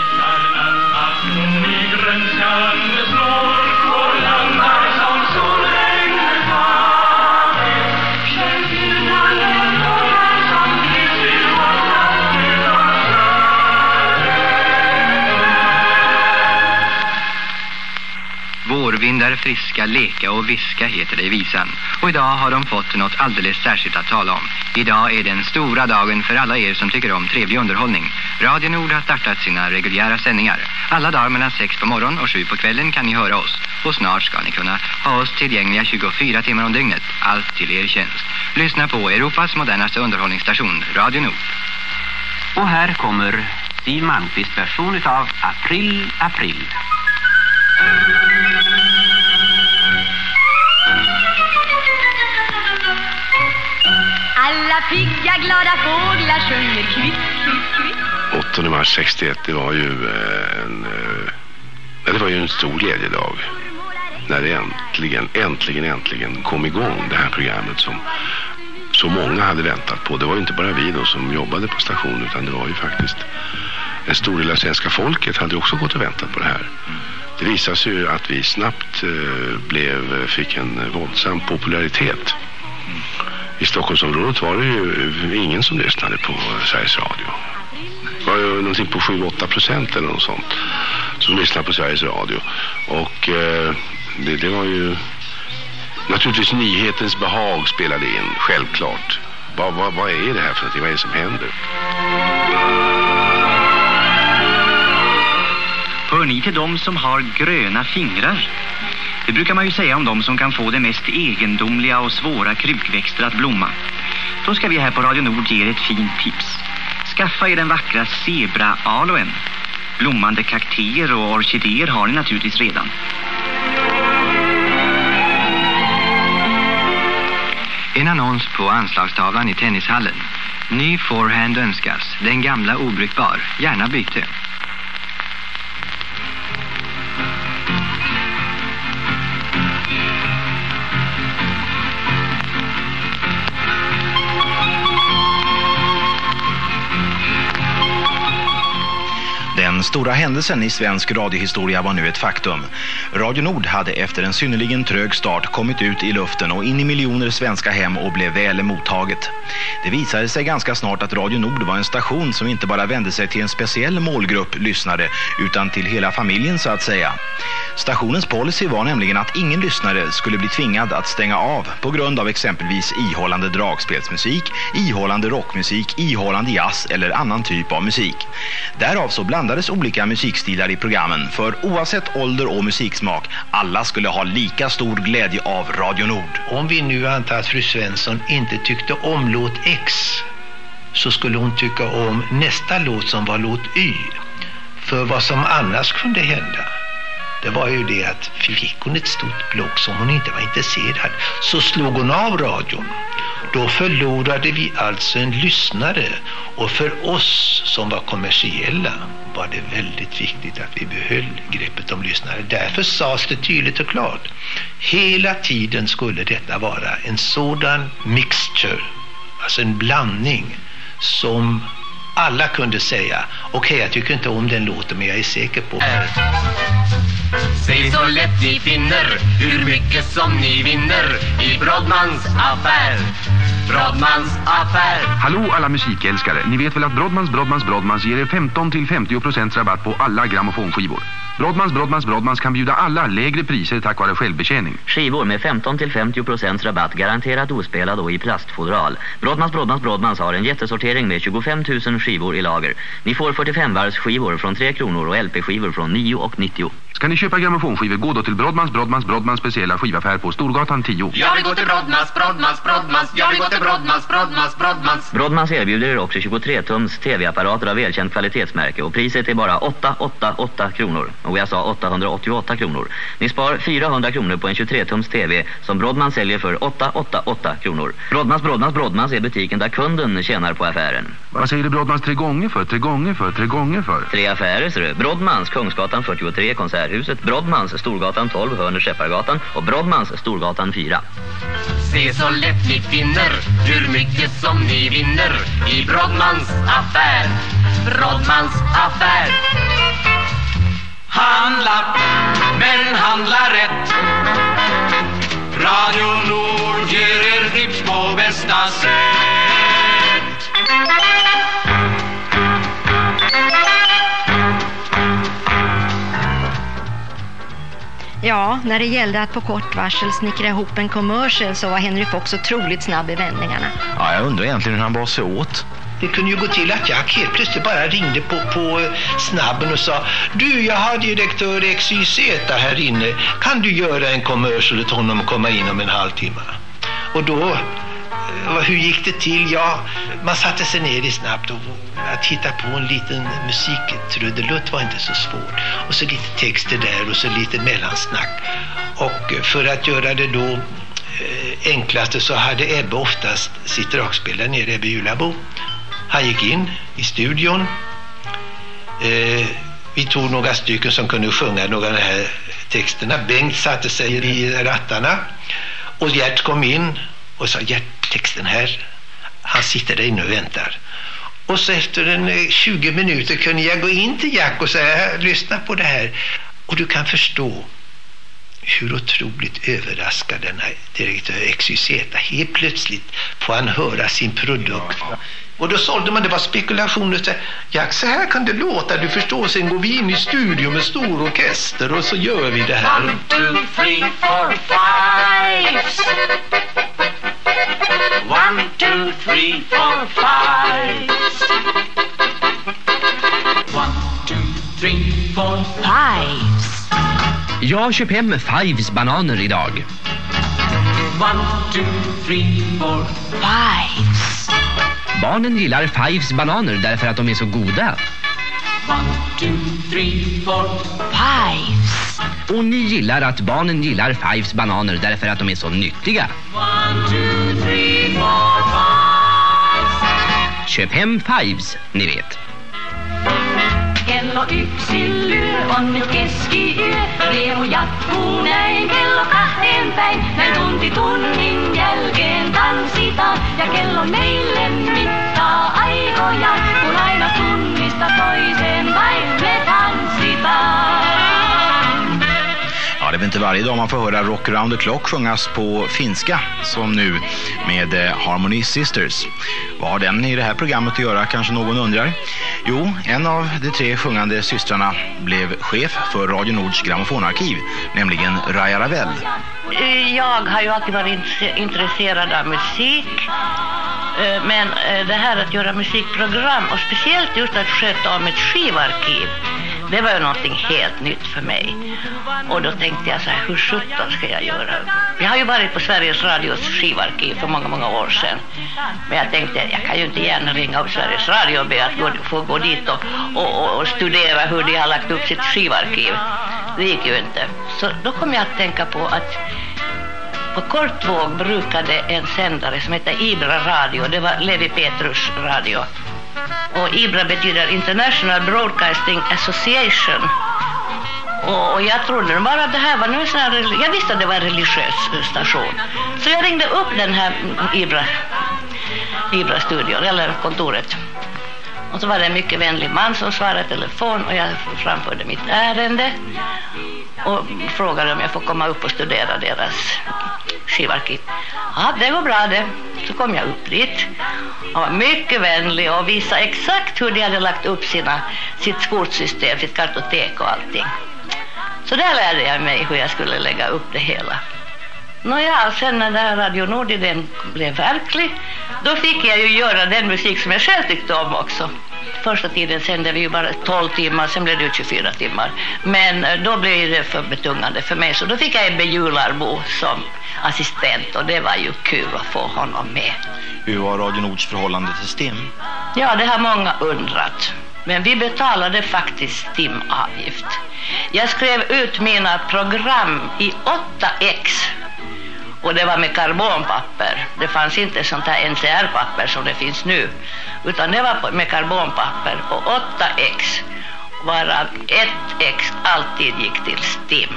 Vårvindar friska, leka och viska heter det i visan. Och idag har de fått något alldeles särskilt att tala om. Idag är den stora dagen för alla er som tycker om trevlig underhållning. Radio Nord har startat sina reguljära sändningar. Alla dagar mellan 6 på morgon och 7 på kvällen kan ni höra oss. Och snart ska ni kunna ha oss tillgängliga 24 timmar om dygnet. Allt till er tjänst. Lyssna på Europas modernaste underhållningsstation, Radio Nord. Och här kommer Siw Malmkvists version utav April, april. Alla pigga glada fåglar sjunger kvitt, kvitt, kvitt 8 mars 61 det var ju eh, en eh, det var ju en stor glädjedag när det äntligen, äntligen, äntligen kom igång det här programmet som så många hade väntat på. Det var ju inte bara vi då som jobbade på stationen utan det var ju faktiskt en stor del av svenska folket hade också gått och väntat på det här. Det visade sig ju att vi snabbt eh, blev, fick en våldsam popularitet. I Stockholmsområdet var det ju ingen som lyssnade på Sveriges Radio. Det var ju någonting på 7-8 procent eller något sånt som lyssnade på Sveriges Radio. Och eh, det, det var ju naturligtvis nyhetens behag spelade in, självklart. Vad, vad, vad är det här för någonting? Vad är det som händer? Hör ni till dem som har gröna fingrar? Det brukar man ju säga om dem som kan få de mest egendomliga och svåra krukväxter att blomma. Då ska vi här på Radio Nord ge er ett fint tips. Skaffa er den vackra zebra-aloen. Blommande kaktéer och orkidéer har ni naturligtvis redan. En annons på anslagstavlan i tennishallen. Ny forehand önskas. Den gamla obrukbar. Gärna byte. Den stora händelsen i svensk radiohistoria var nu ett faktum. Radio Nord hade efter en synnerligen trög start kommit ut i luften och in i miljoner svenska hem och blev väl mottaget. Det visade sig ganska snart att Radio Nord var en station som inte bara vände sig till en speciell målgrupp lyssnare utan till hela familjen så att säga. Stationens policy var nämligen att ingen lyssnare skulle bli tvingad att stänga av på grund av exempelvis ihållande dragspelsmusik, ihållande rockmusik, ihållande jazz eller annan typ av musik. Därav så blandades olika musikstilar i programmen för oavsett ålder och musiksmak, alla skulle ha lika stor glädje av Radio Nord. Om vi nu antar att fru Svensson inte tyckte om låt X så skulle hon tycka om nästa låt som var låt Y. För vad som annars kunde hända det var ju det att fick hon ett stort block som hon inte var intresserad så slog hon av radion. Då förlorade vi alltså en lyssnare och för oss som var kommersiella var det väldigt viktigt att vi behöll greppet om lyssnare. Därför sades det tydligt och klart. Hela tiden skulle detta vara en sådan mixture, alltså en blandning som alla kunde säga okej okay, jag tycker inte om den låten men jag är säker på Se så lätt ni finner hur mycket som ni vinner i Brodmans affär. Brodmans affär. Hallå alla musikälskare, ni vet väl att Brodmans, Brodmans, Brodmans ger er 15-50% rabatt på alla grammofonskivor. Brodmans, Brodmans, Brodmans kan bjuda alla lägre priser tack vare självbetjäning. Skivor med 15-50% rabatt garanterat ospelad och i plastfodral. Brodmans, Brodmans, Brodmans har en jättesortering med 25 000 skivor i lager. Ni får 45-vars skivor från 3 kronor och LP-skivor från 9 och 90. Ska ni köpa grammofonskivor, gå då till Brodmans, Brodmans, Brodmans speciella skivaffär på Storgatan 10. Jag vill gå till Brodmans, Brodmans, Brodmans. Jag vill gå till Brodmans, Brodmans, Brodmans. Brodmans erbjuder er också 23-tums tv-apparater av välkänt kvalitetsmärke och priset är bara 888 kronor. Och jag sa 888 kronor. Ni spar 400 kronor på en 23-tums tv som Brodmans säljer för 888 kronor. Brodmans, Brodmans, Brodmans är butiken där kunden tjänar på affären. Vad säger du Brodmans tre gånger för, tre gånger för, tre gånger för? Tre affärer ser du. Brodmans, Kungsgatan 43, Konserthuset. Brodmans, Storgatan 12, Hörner Skeppargatan. Och Brodmans, Storgatan 4. Se så lätt ni finner hur mycket som ni vinner i Brodmans affär. Brodmans affär. Handla, men handla rätt. Radio Nord ger er tips på bästa sätt. Ja, när det gällde att på kort varsel snickra ihop en commercial så var Henry Fox otroligt snabb i vändningarna. Ja, jag undrar egentligen hur han bar sig åt. Det kunde ju gå till att Jack helt plötsligt bara ringde på, på eh, snabben och sa Du, jag har direktör XYZ här inne. Kan du göra en commercial åt honom och komma in om en halvtimme? Och då, hur gick det till? Ja, man satte sig ner i snabbt och att hitta på en liten musiktrudelutt var inte så svårt. Och så lite texter där och så lite mellansnack. Och eh, för att göra det då eh, enklaste så hade Ebbe oftast sitt dragspelare nere, Ebbe Julabo. Han gick in i studion. Eh, vi tog några stycken som kunde sjunga några av de här texterna. Bengt satte sig i rattarna. Och Gert kom in och sa Gert, texten här. Han sitter där inne och väntar. Och så efter en eh, 20 minuter kunde jag gå in till Jack och säga lyssna på det här. Och du kan förstå hur otroligt överraskad denna direktör XYZ helt plötsligt får han höra sin produkt. Och då sålde man, det var spekulationer. Så, Jack, så här kan det låta, du förstår. Sen går vi in i studion med stor orkester och så gör vi det här. One, two, three, four, five. One, two, three, four, five. One, two, three, four, fives. Jag köp hem Fives bananer idag. One, two, three, four, fives. Barnen gillar Fives bananer därför att de är så goda. One, two, three, four, fives. Och ni gillar att barnen gillar Fives bananer därför att de är så nyttiga. one, two, three, four. Köp hem Fives, ni vet. Kello yksi lyö on nyt keskiyö. Riemu jatkuu näin kello kahteen päin. Näin tunti tunnin jälkeen tanssitaan. Ja kello meille mittaa aikoja. Kun aina tunnista toiseen Ja, det är väl inte varje dag man får höra Rock around the clock sjungas på finska som nu med eh, Harmony Sisters. Vad har den i det här programmet att göra kanske någon undrar? Jo, en av de tre sjungande systrarna blev chef för Radio Nords grammofonarkiv, nämligen Raja Ravel. Eh, jag har ju alltid varit intresserad av musik. Eh, men det här att göra musikprogram och speciellt just att sköta om ett skivarkiv. Det var ju någonting helt nytt för mig. Och då tänkte jag så här, hur sjutton ska jag göra? Jag har ju varit på Sveriges Radios skivarkiv för många, många år sedan. Men jag tänkte, jag kan ju inte gärna ringa upp Sveriges Radio och be att gå, få gå dit och, och, och, och studera hur de har lagt upp sitt skivarkiv. Det gick ju inte. Så då kom jag att tänka på att på kortvåg brukade en sändare som hette Ibra Radio, det var Levi Petrus radio. Och Ibra betyder International Broadcasting Association. Och, och jag trodde bara att det här var nu en sån här, jag visste att det var en religiös station. Så jag ringde upp den här Ibra, Ibra-studion, eller kontoret. Och så var det en mycket vänlig man som svarade i telefon och jag framförde mitt ärende och frågade om jag får komma upp och studera deras skivarkiv. Ja, det går bra det. Så kom jag upp dit. Han var mycket vänlig och visade exakt hur de hade lagt upp sina, sitt skolsystem, sitt kartotek och allting. Så där lärde jag mig hur jag skulle lägga upp det hela. Nåja, sen när den Radio Nord-idén blev verklig, då fick jag ju göra den musik som jag själv tyckte om också. Första tiden sände vi ju bara 12 timmar, sen blev det ju 24 timmar. Men eh, då blev det för betungande för mig, så då fick jag Ebbe Jularbo som assistent och det var ju kul att få honom med. Hur var Radio Nords förhållande till STIM? Ja, det har många undrat. Men vi betalade faktiskt timavgift. Jag skrev ut mina program i 8x. Och det var med karbonpapper. Det fanns inte sånt här NCR-papper som det finns nu. Utan det var med karbonpapper och 8x. Varav 1x alltid gick till STIM.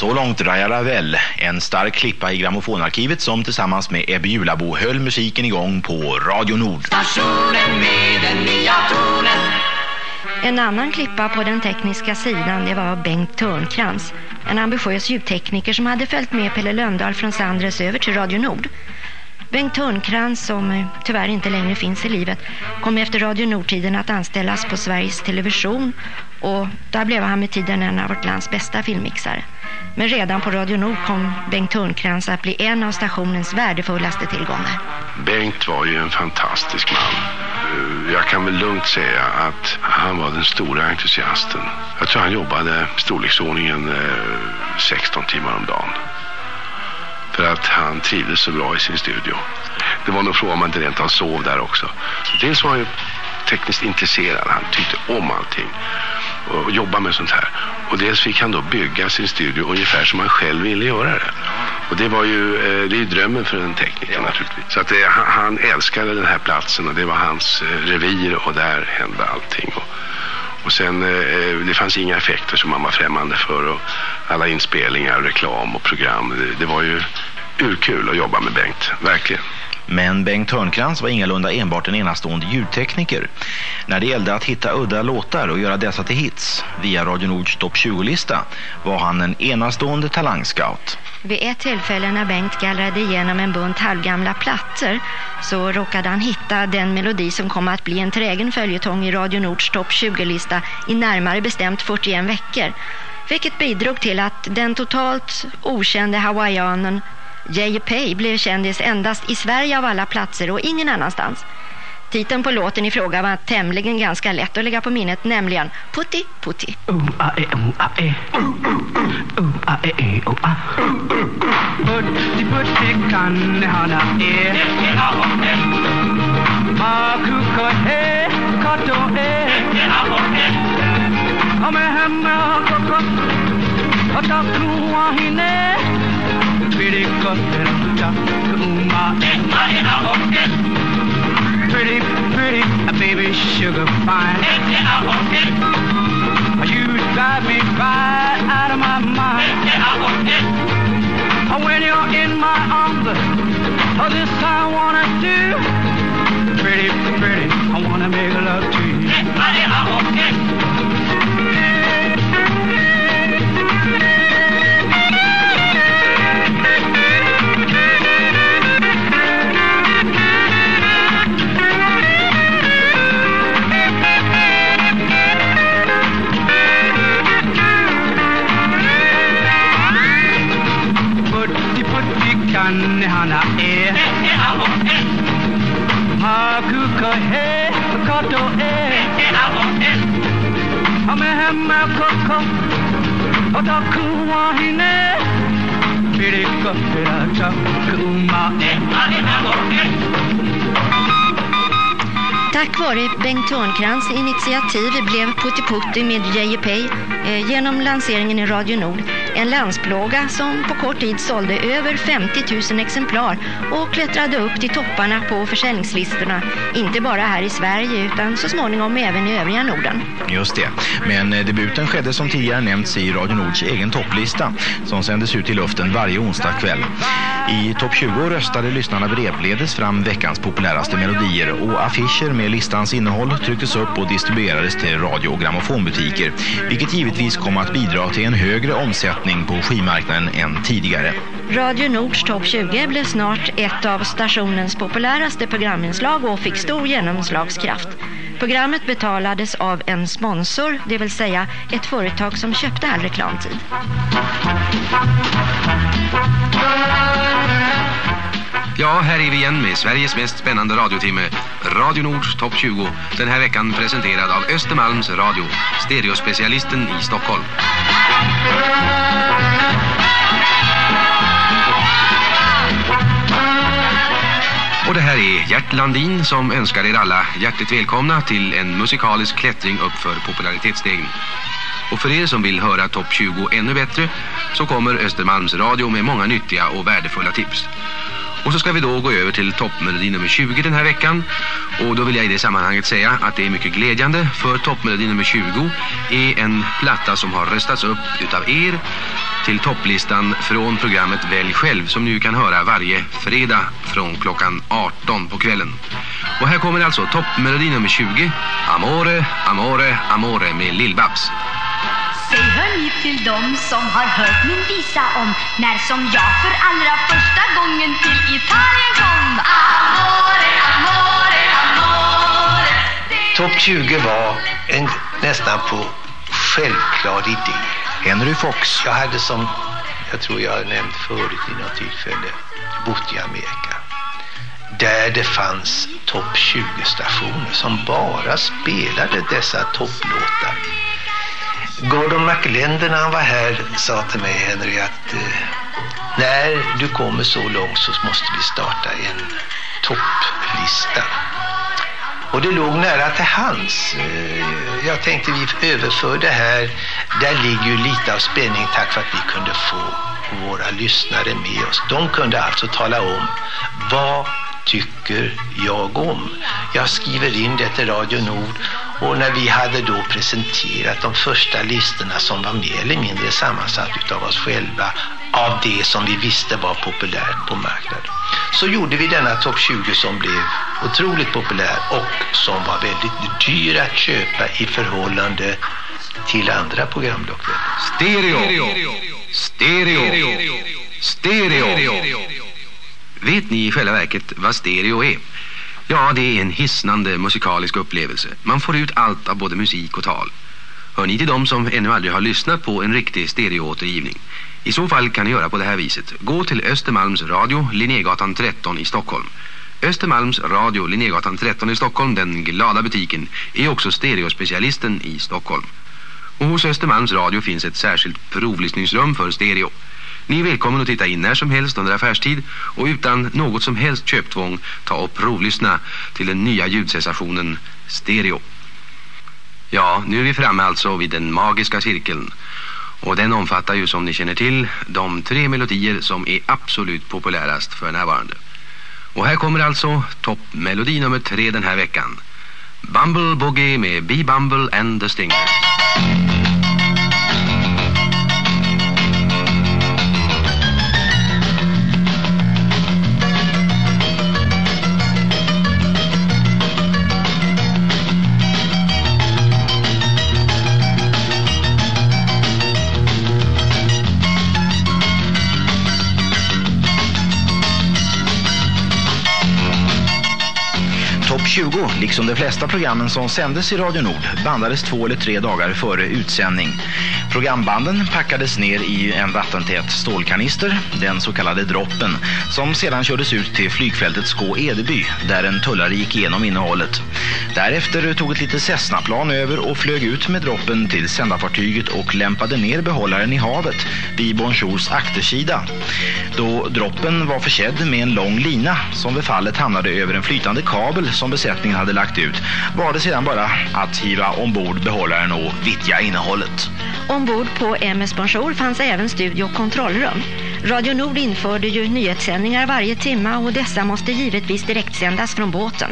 Så långt Raja Ravel, en stark klippa i grammofonarkivet som tillsammans med Ebbe Julabo höll musiken igång på Radio Nord. Stationen med den nya tonen. En annan klippa på den tekniska sidan det var Bengt Törnkrans. En ambitiös ljudtekniker som hade följt med Pelle Lönndahl från Sandres över till Radio Nord. Bengt Törnkrans, som eh, tyvärr inte längre finns i livet, kom efter Radio Nordtiden att anställas på Sveriges Television och där blev han med tiden en av vårt lands bästa filmmixare. Men redan på Radio Nord kom Bengt Törnkrans att bli en av stationens värdefullaste tillgångar. Bengt var ju en fantastisk man. Eh, jag kan väl lugnt säga att han var den stora entusiasten. Jag tror han jobbade storleksordningen eh, 16 timmar om dagen. För att han trivdes så bra i sin studio. Det var nog frågan om han inte rent av sov där också. Dels var han ju tekniskt intresserad. Han tyckte om allting och jobba med sånt här. Och dels fick han då bygga sin studio ungefär som han själv ville göra det. Och det var ju, eh, det är ju drömmen för en tekniker naturligtvis. Så att det, han älskade den här platsen och det var hans eh, revir och där hände allting. Och, och sen, eh, det fanns inga effekter som man var främmande för och alla inspelningar, reklam och program. Det, det var ju urkul att jobba med Bengt, verkligen. Men Bengt Törnkrans var ingalunda enbart en enastående ljudtekniker. När det gällde att hitta udda låtar och göra dessa till hits via Radio Nords topp 20-lista var han en enastående talangscout. Vid ett tillfälle när Bengt gallrade igenom en bunt halvgamla plattor så råkade han hitta den melodi som kom att bli en trägen följetong i Radio Nords topp 20-lista i närmare bestämt 41 veckor. Vilket bidrog till att den totalt okände hawaiianen J.P. blev kändis endast i Sverige av alla platser och ingen annanstans. Titeln på låten i fråga var tämligen ganska lätt att lägga på minnet, nämligen Putti Putti. Putti Putti kan hana e Makuko he kato e Ame hemme Pirikko, Pirkka, Kumma. Get money in. Pretty, pretty, baby sugar fine. In. You drive me right out of my mind. In. When you're in my arms, oh, this I wanna do. Pretty, pretty, I wanna make love to you. Money in. E eh. Haku ka he kato e Hame hemme koko. Otaku wa hine Pirika pirata kuma e eh. Tack vare Bengt Törnkrans initiativ blev Putti Putti med J.P. Eh, genom lanseringen i Radio Nord en landsplåga som på kort tid sålde över 50 000 exemplar och klättrade upp till topparna på försäljningslistorna. Inte bara här i Sverige utan så småningom även i övriga Norden. Just det. Men eh, debuten skedde som tidigare nämnts i Radio Nords egen topplista som sändes ut i luften varje onsdag kväll. I topp 20 röstade lyssnarna brevledes fram veckans populäraste melodier och affischer med listans innehåll trycktes upp och distribuerades till radio- och grammofonbutiker vilket givetvis kom att bidra till en högre omsättning på skivmarknaden än tidigare. Radio Nords topp 20 blev snart ett av stationens populäraste programinslag och fick stor genomslagskraft. Programmet betalades av en sponsor, det vill säga ett företag som köpte all reklamtid. Ja, här är vi igen med Sveriges mest spännande radiotimme, Radio Nords topp 20. Den här veckan presenterad av Östermalms Radio, stereospecialisten i Stockholm. Och det här är Gert Landin som önskar er alla hjärtligt välkomna till en musikalisk klättring upp för popularitetsstegen. Och för er som vill höra topp 20 ännu bättre så kommer Östermalms Radio med många nyttiga och värdefulla tips. Och så ska vi då gå över till toppmelodi nummer 20 den här veckan. Och då vill jag i det sammanhanget säga att det är mycket glädjande för toppmelodi nummer 20 är en platta som har röstats upp utav er till topplistan från programmet Välj själv som nu kan höra varje fredag från klockan 18 på kvällen. Och här kommer alltså toppmelodi nummer 20 Amore, Amore, Amore med Lillbabs. Säg hör ni till dem som har hört min visa om när som jag för allra första gången till Italien kom. Amore, amore, amore. Topp 20 var en nästan på självklar idé. Henry Fox. Jag hade som, jag tror jag har nämnt förut i något tillfälle, bott i Amerika. Där det fanns topp 20 stationer som bara spelade dessa topplåtar. Gordon McLender när han var här sa till mig Henry att eh, när du kommer så långt så måste vi starta en topplista. Och det låg nära till hands. Eh, Jag tänkte vi överför det här. Där ligger ju lite av spänning tack för att vi kunde få våra lyssnare med oss. De kunde alltså tala om vad tycker jag om. Jag skriver in det till Radio Nord och när vi hade då presenterat de första listorna som var mer eller mindre sammansatt utav oss själva av det som vi visste var populärt på marknaden. Så gjorde vi denna topp 20 som blev otroligt populär och som var väldigt dyr att köpa i förhållande till andra programblock. Stereo. Stereo. Stereo. Vet ni i själva verket vad stereo är? Ja, det är en hisnande musikalisk upplevelse. Man får ut allt av både musik och tal. Hör ni till dem som ännu aldrig har lyssnat på en riktig stereoåtergivning? I så fall kan ni göra på det här viset. Gå till Östermalms radio, Linnégatan 13 i Stockholm. Östermalms radio, Linnégatan 13 i Stockholm, den glada butiken, är också stereospecialisten i Stockholm. Och hos Östermalms radio finns ett särskilt provlyssningsrum för stereo. Ni är välkommen att titta in när som helst under affärstid och utan något som helst köptvång ta och provlyssna till den nya ljudsensationen stereo. Ja, nu är vi framme alltså vid den magiska cirkeln. Och den omfattar ju som ni känner till de tre melodier som är absolut populärast för närvarande. Och här kommer alltså toppmelodi nummer tre den här veckan. Bumble Boogie med Be Bumble and the Stingers. Topp 20, liksom de flesta programmen som sändes i Radio Nord, bandades två eller tre dagar före utsändning. Programbanden packades ner i en vattentät stålkanister, den så kallade droppen, som sedan kördes ut till flygfältet Skå-Edeby, där en tullare gick igenom innehållet. Därefter tog ett litet Cessna-plan över och flög ut med droppen till sändarfartyget och lämpade ner behållaren i havet vid Bonjours aktersida. Då droppen var försedd med en lång lina som vid fallet hamnade över en flytande kabel som besättningen hade lagt ut var det sedan bara att hiva ombord behållaren och vittja innehållet. Ombord på MS Bonjour fanns även studio och kontrollrum. Radio Nord införde ju nyhetssändningar varje timme och dessa måste givetvis direktsändas från båten.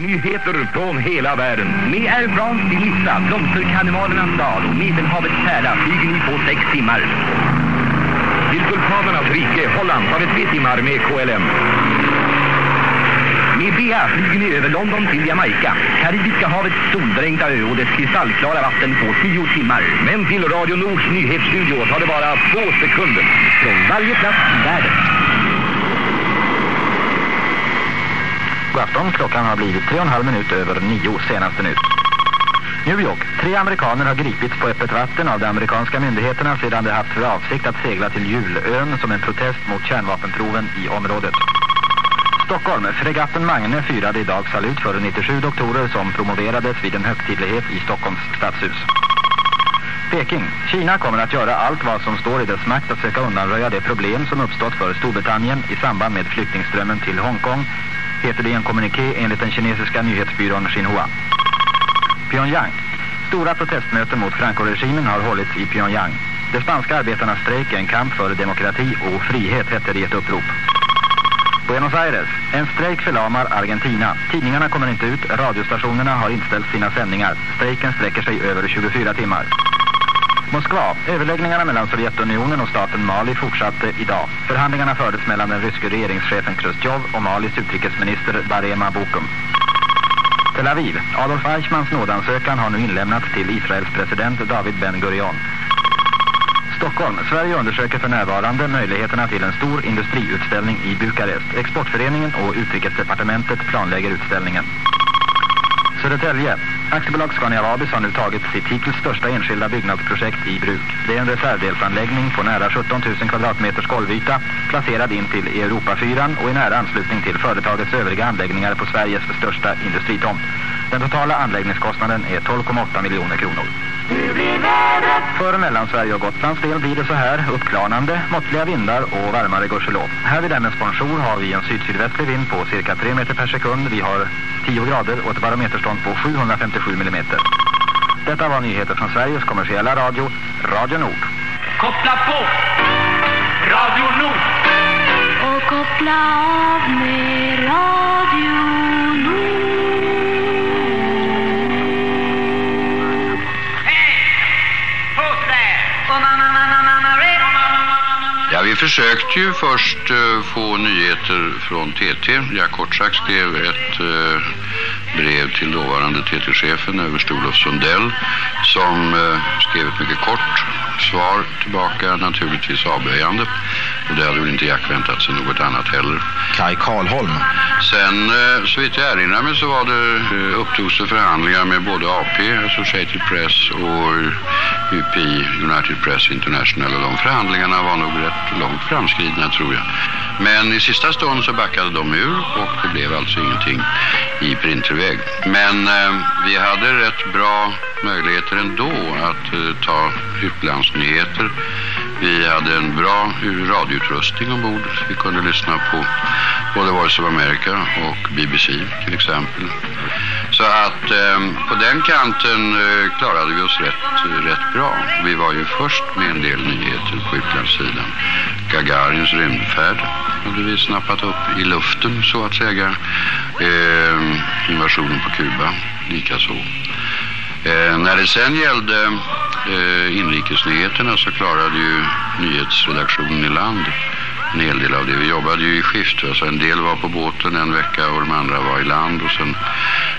Nyheter från hela världen. Med Air France till Lissa, blomsterkarnevalernas stad och Medelhavets pärla flyger ni på sex timmar. Till vulkanernas rike, Holland, tar det tre timmar med KLM. Med BA flyger ni över London till Jamaica. Karibiska havets soldränkta ö och dess kristallklara vatten på tio timmar. Men till Radio Nords nyhetsstudio tar det bara två sekunder. Från varje plats i världen. God afton, klockan har blivit tre och en halv minut över nio senaste nytt. New York. Tre amerikaner har gripits på öppet vatten av de amerikanska myndigheterna sedan de haft för avsikt att segla till Julön som en protest mot kärnvapenproven i området. Stockholm. Fregatten Magne firade idag salut för 97 doktorer som promoverades vid en högtidlighet i Stockholms stadshus. Peking. Kina kommer att göra allt vad som står i dess makt att söka undanröja det problem som uppstått för Storbritannien i samband med flyktingströmmen till Hongkong, heter det i en kommuniké enligt den kinesiska nyhetsbyrån Xinhua. Pyongyang. Stora protestmöten mot Franco-regimen har hållits i Pyongyang. De spanska arbetarnas strejk är en kamp för demokrati och frihet, hette det i ett upprop. Buenos Aires. En strejk förlamar Argentina. Tidningarna kommer inte ut, radiostationerna har inställt sina sändningar. Strejken sträcker sig över 24 timmar. Moskva. Överläggningarna mellan Sovjetunionen och staten Mali fortsatte idag. Förhandlingarna fördes mellan den ryske regeringschefen Khrushchev och Malis utrikesminister Barema Bokum. Tel Aviv. Adolf Eichmanns nådansökan har nu inlämnats till Israels president David Ben-Gurion. Stockholm. Sverige undersöker för närvarande möjligheterna till en stor industriutställning i Bukarest. Exportföreningen och Utrikesdepartementet planlägger utställningen. Södertälje. Aktiebolag Scania Vabis har nu tagit sitt hittills största enskilda byggnadsprojekt i bruk. Det är en reservdelsanläggning på nära 17 000 kvadratmeters golvyta placerad in till Europafyran och i nära anslutning till företagets övriga anläggningar på Sveriges största industritomt. Den totala anläggningskostnaden är 12,8 miljoner kronor. För Mellansverige och Gotlands del blir det så här uppklarnande, måttliga vindar och varmare gudskelov. Här vid denna sponsor har vi en sydsydvästlig vind på cirka 3 meter per sekund. Vi har 10 grader och ett barometerstånd på 757 millimeter. Detta var nyheter från Sveriges kommersiella radio, Radio Nord. Koppla på Radio Nord Och koppla av med försökte ju först eh, få nyheter från TT. Jag kort sagt skrev ett eh, brev till dåvarande TT-chefen överst Olof Sundell som eh, skrev ett mycket kort svar tillbaka, naturligtvis avböjande. Det hade väl inte Jack väntat sig något annat heller. Kai Karlholm. Sen, eh, så vitt jag erinrar mig så var det eh, upptogs det förhandlingar med både AP, Associated Press och UP, United Press International. Och de förhandlingarna var nog rätt långt framskridna tror jag. Men i sista stund så backade de ur och det blev alltså ingenting i printerväg. Men eh, vi hade rätt bra möjligheter ändå att eh, ta utlandsnyheter. Vi hade en bra radioutrustning ombord. Vi kunde lyssna på både Voice of America och BBC till exempel. Så att eh, på den kanten eh, klarade vi oss rätt, rätt bra. Vi var ju först med en del nyheter på utlandssidan. Gagarins rymdfärd hade vi snappat upp i luften så att säga. Eh, invasionen på Kuba likaså. Eh, när det sen gällde eh, inrikesnyheterna så klarade ju nyhetsredaktionen i land en hel del av det. Vi jobbade ju i skift. Alltså en del var på båten en vecka och de andra var i land. Och sen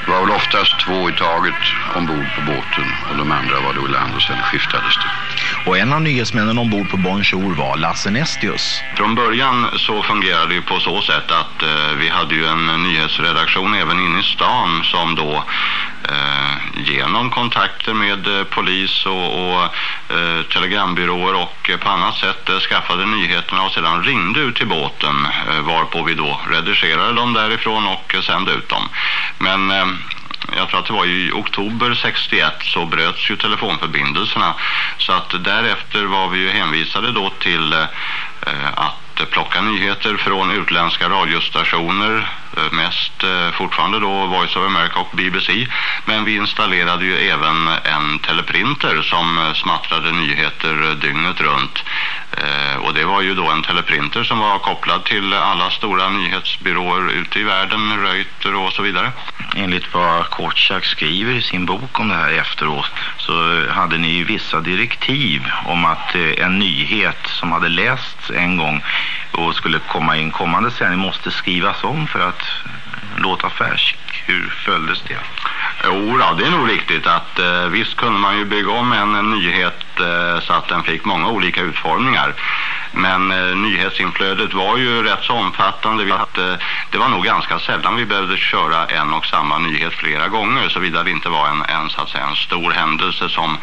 det var väl oftast två i taget ombord på båten och de andra var då i land och sen skiftades det. Och en av nyhetsmännen ombord på Bonjour var Lasse Nestius. Från början så fungerade det på så sätt att eh, vi hade ju en nyhetsredaktion även inne i stan som då eh, genom kontakter med eh, polis och, och eh, telegrambyråer och eh, på annat sätt eh, skaffade nyheterna och sedan ringde ut till båten eh, varpå vi då redigerade dem därifrån och eh, sände ut dem. Men eh, jag tror att det var i oktober 61 så bröts ju telefonförbindelserna så att därefter var vi ju hänvisade då till att att plocka nyheter från utländska radiostationer. Eh, mest eh, fortfarande då Voice of America och BBC men vi installerade ju även en teleprinter som eh, smattrade nyheter dygnet runt. Och det var ju då en teleprinter som var kopplad till alla stora nyhetsbyråer ute i världen, Reuter och så vidare. Enligt vad Kortchak skriver i sin bok om det här efteråt så hade ni ju vissa direktiv om att en nyhet som hade lästs en gång och skulle komma i en kommande sändning måste skrivas om för att låta färsk. Hur följdes det? Jo, då, det är nog riktigt att eh, visst kunde man ju bygga om en, en nyhet eh, så att den fick många olika utformningar. Men eh, nyhetsinflödet var ju rätt så omfattande. Att, eh, det var nog ganska sällan vi behövde köra en och samma nyhet flera gånger såvida det inte var en, en, så att säga, en stor händelse som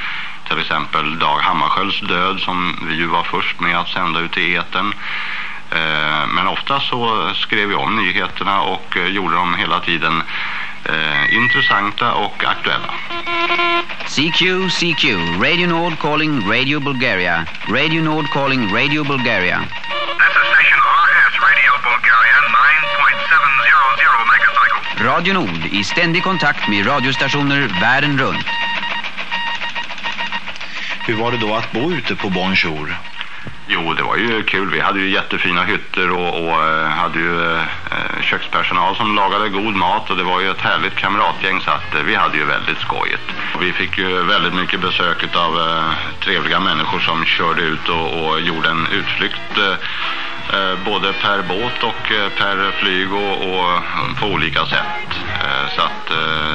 till exempel Dag Hammarskjölds död som vi ju var först med att sända ut i eten. Eh, men ofta så skrev vi om nyheterna och eh, gjorde dem hela tiden eh, intressanta och aktuella. CQ, CQ, Radio Nord calling Radio Bulgaria. Radio Nord calling Radio Bulgaria. Radio Nord i ständig kontakt med radiostationer världen runt. Hur var det då att bo ute på Bonjour? Jo, det var ju kul. Vi hade ju jättefina hytter och, och eh, hade ju eh, kökspersonal som lagade god mat och det var ju ett härligt kamratgäng så att eh, vi hade ju väldigt skojigt. Vi fick ju väldigt mycket besök av eh, trevliga människor som körde ut och, och gjorde en utflykt eh, Eh, både per båt och eh, per flyg och, och eh, på olika sätt. Så att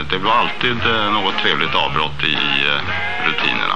det var alltid något trevligt avbrott i, rutinerna.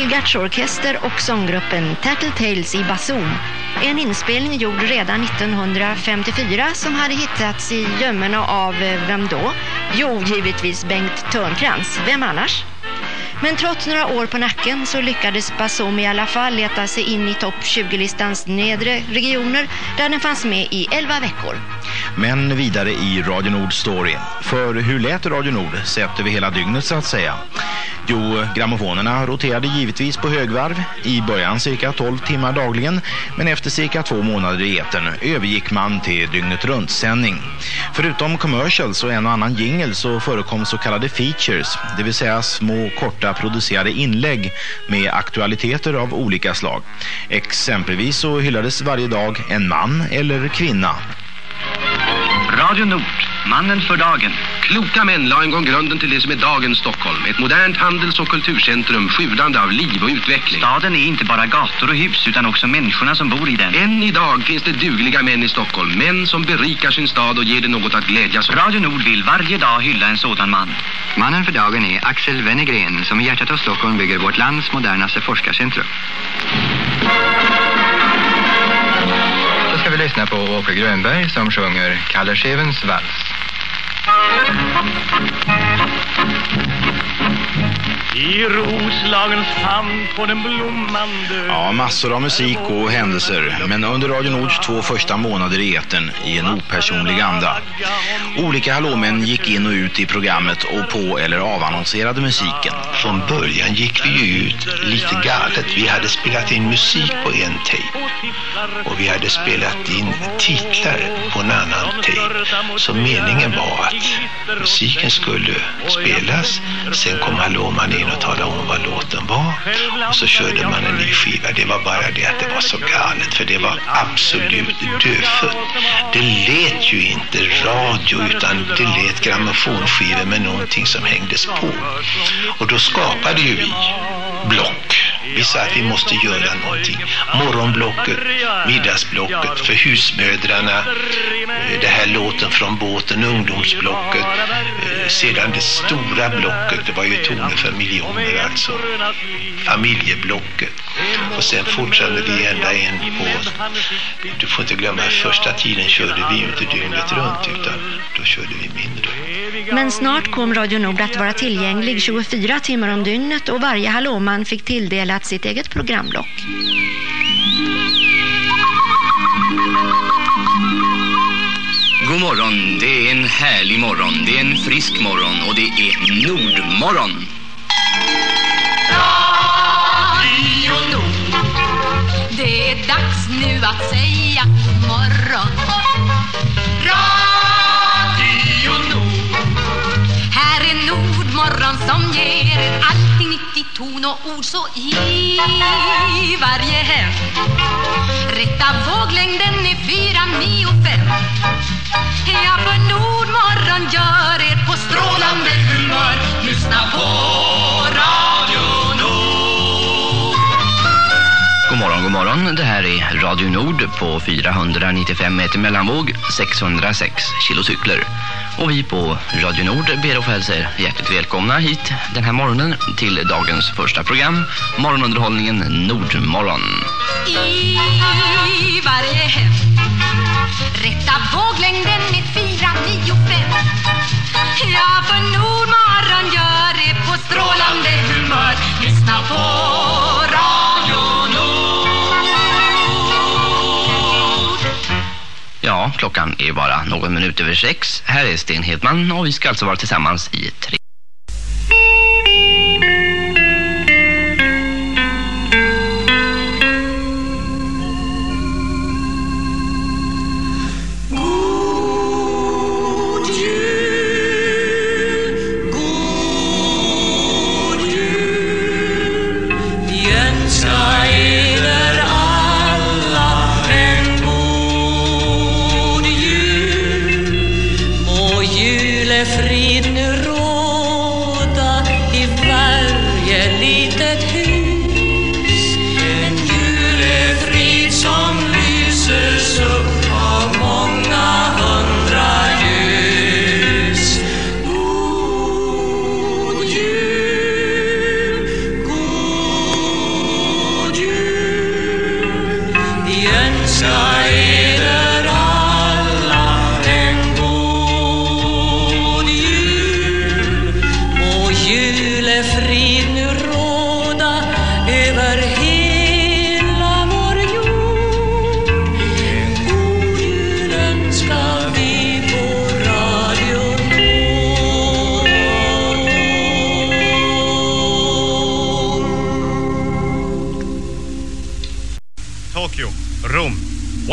Les orkester och sånggruppen Tattletales i bason. En inspelning gjord redan 1954 som hade hittats i gömmorna av eh, vem då? Jo, givetvis Bengt Törnkrans. Vem annars? Men trots några år på nacken så lyckades Basom i alla fall leta sig in i topp 20-listans nedre regioner där den fanns med i 11 veckor. Men vidare i Radio Nord Story. För hur lät Radio Nord sett över hela dygnet så att säga? Jo, grammofonerna roterade givetvis på högvarv i början cirka 12 timmar dagligen men efter cirka två månader i etern övergick man till dygnet runt sändning. Förutom commercials och en och annan jingle så förekom så kallade features, det vill säga små korta producerade inlägg med aktualiteter av olika slag. Exempelvis så hyllades varje dag en man eller kvinna. Radio Nord, mannen för dagen. Kloka män la en gång grunden till det som är dagens Stockholm. Ett modernt handels- och kulturcentrum sjudande av liv och utveckling. Staden är inte bara gator och hus utan också människorna som bor i den. Än idag finns det dugliga män i Stockholm. Män som berikar sin stad och ger det något att glädjas åt. Radio Nord vill varje dag hylla en sådan man. Mannen för dagen är Axel Wennergren som i hjärtat av Stockholm bygger vårt lands modernaste forskarcentrum. Lyssna på Åke Grönberg som sjunger Kalle Schewens vals. I Roslagens famn på den blommande Ja, massor av musik och händelser, men under Radio Nords två första månader i eten i en opersonlig anda. Olika hallåmän gick in och ut i programmet och på eller avannonserade musiken. Från början gick vi ju ut lite galet. Vi hade spelat in musik på en tape och vi hade spelat in titlar på en annan tape. Så meningen var att musiken skulle spelas, sen kom hallåman in och talade om vad låten var och så körde man en ny skiva. Det var bara det att det var så galet för det var absolut dödfött. Det lät ju inte radio utan det lät grammofonskivor med någonting som hängdes på. Och då skapade ju vi block. Vi sa att vi måste göra någonting. Morgonblocket, middagsblocket för husmödrarna, eh, det här låten från båten, ungdomsblocket, eh, sedan det stora blocket, det var ju toner för miljoner alltså, familjeblocket. Och sen fortsatte vi ända in på, du får inte glömma, första tiden körde vi ju inte dygnet runt utan då körde vi mindre. Men snart kom Radio Nord att vara tillgänglig 24 timmar om dygnet och varje hallåman fick tilldelat sitt eget programblock. God morgon, det är en härlig morgon, det är en frisk morgon och det är Nordmorgon. Radio Nord. Det är dags nu att säga god morgon. Radio Nord. Här är Nordmorgon som ger er allting nytt i ton och ord så i varje hem. Rätta våglängden är fyra, nio, fem. Ja, för Nordmorgon gör er på strålande humör. Lyssna på Radio God morgon, god morgon. Det här är Radio Nord på 495 meter mellanvåg, 606 kilocykler. Och vi på Radio Nord ber att få hälsa er hjärtligt välkomna hit den här morgonen till dagens första program, morgonunderhållningen Nordmorgon. i varje hem. Rätta våglängden med 495. Ja, för Nordmorgon gör det på strålande humör. Lyssna på Radio Ja, klockan är bara någon minut över sex. Här är Sten Hedman och vi ska alltså vara tillsammans i tre.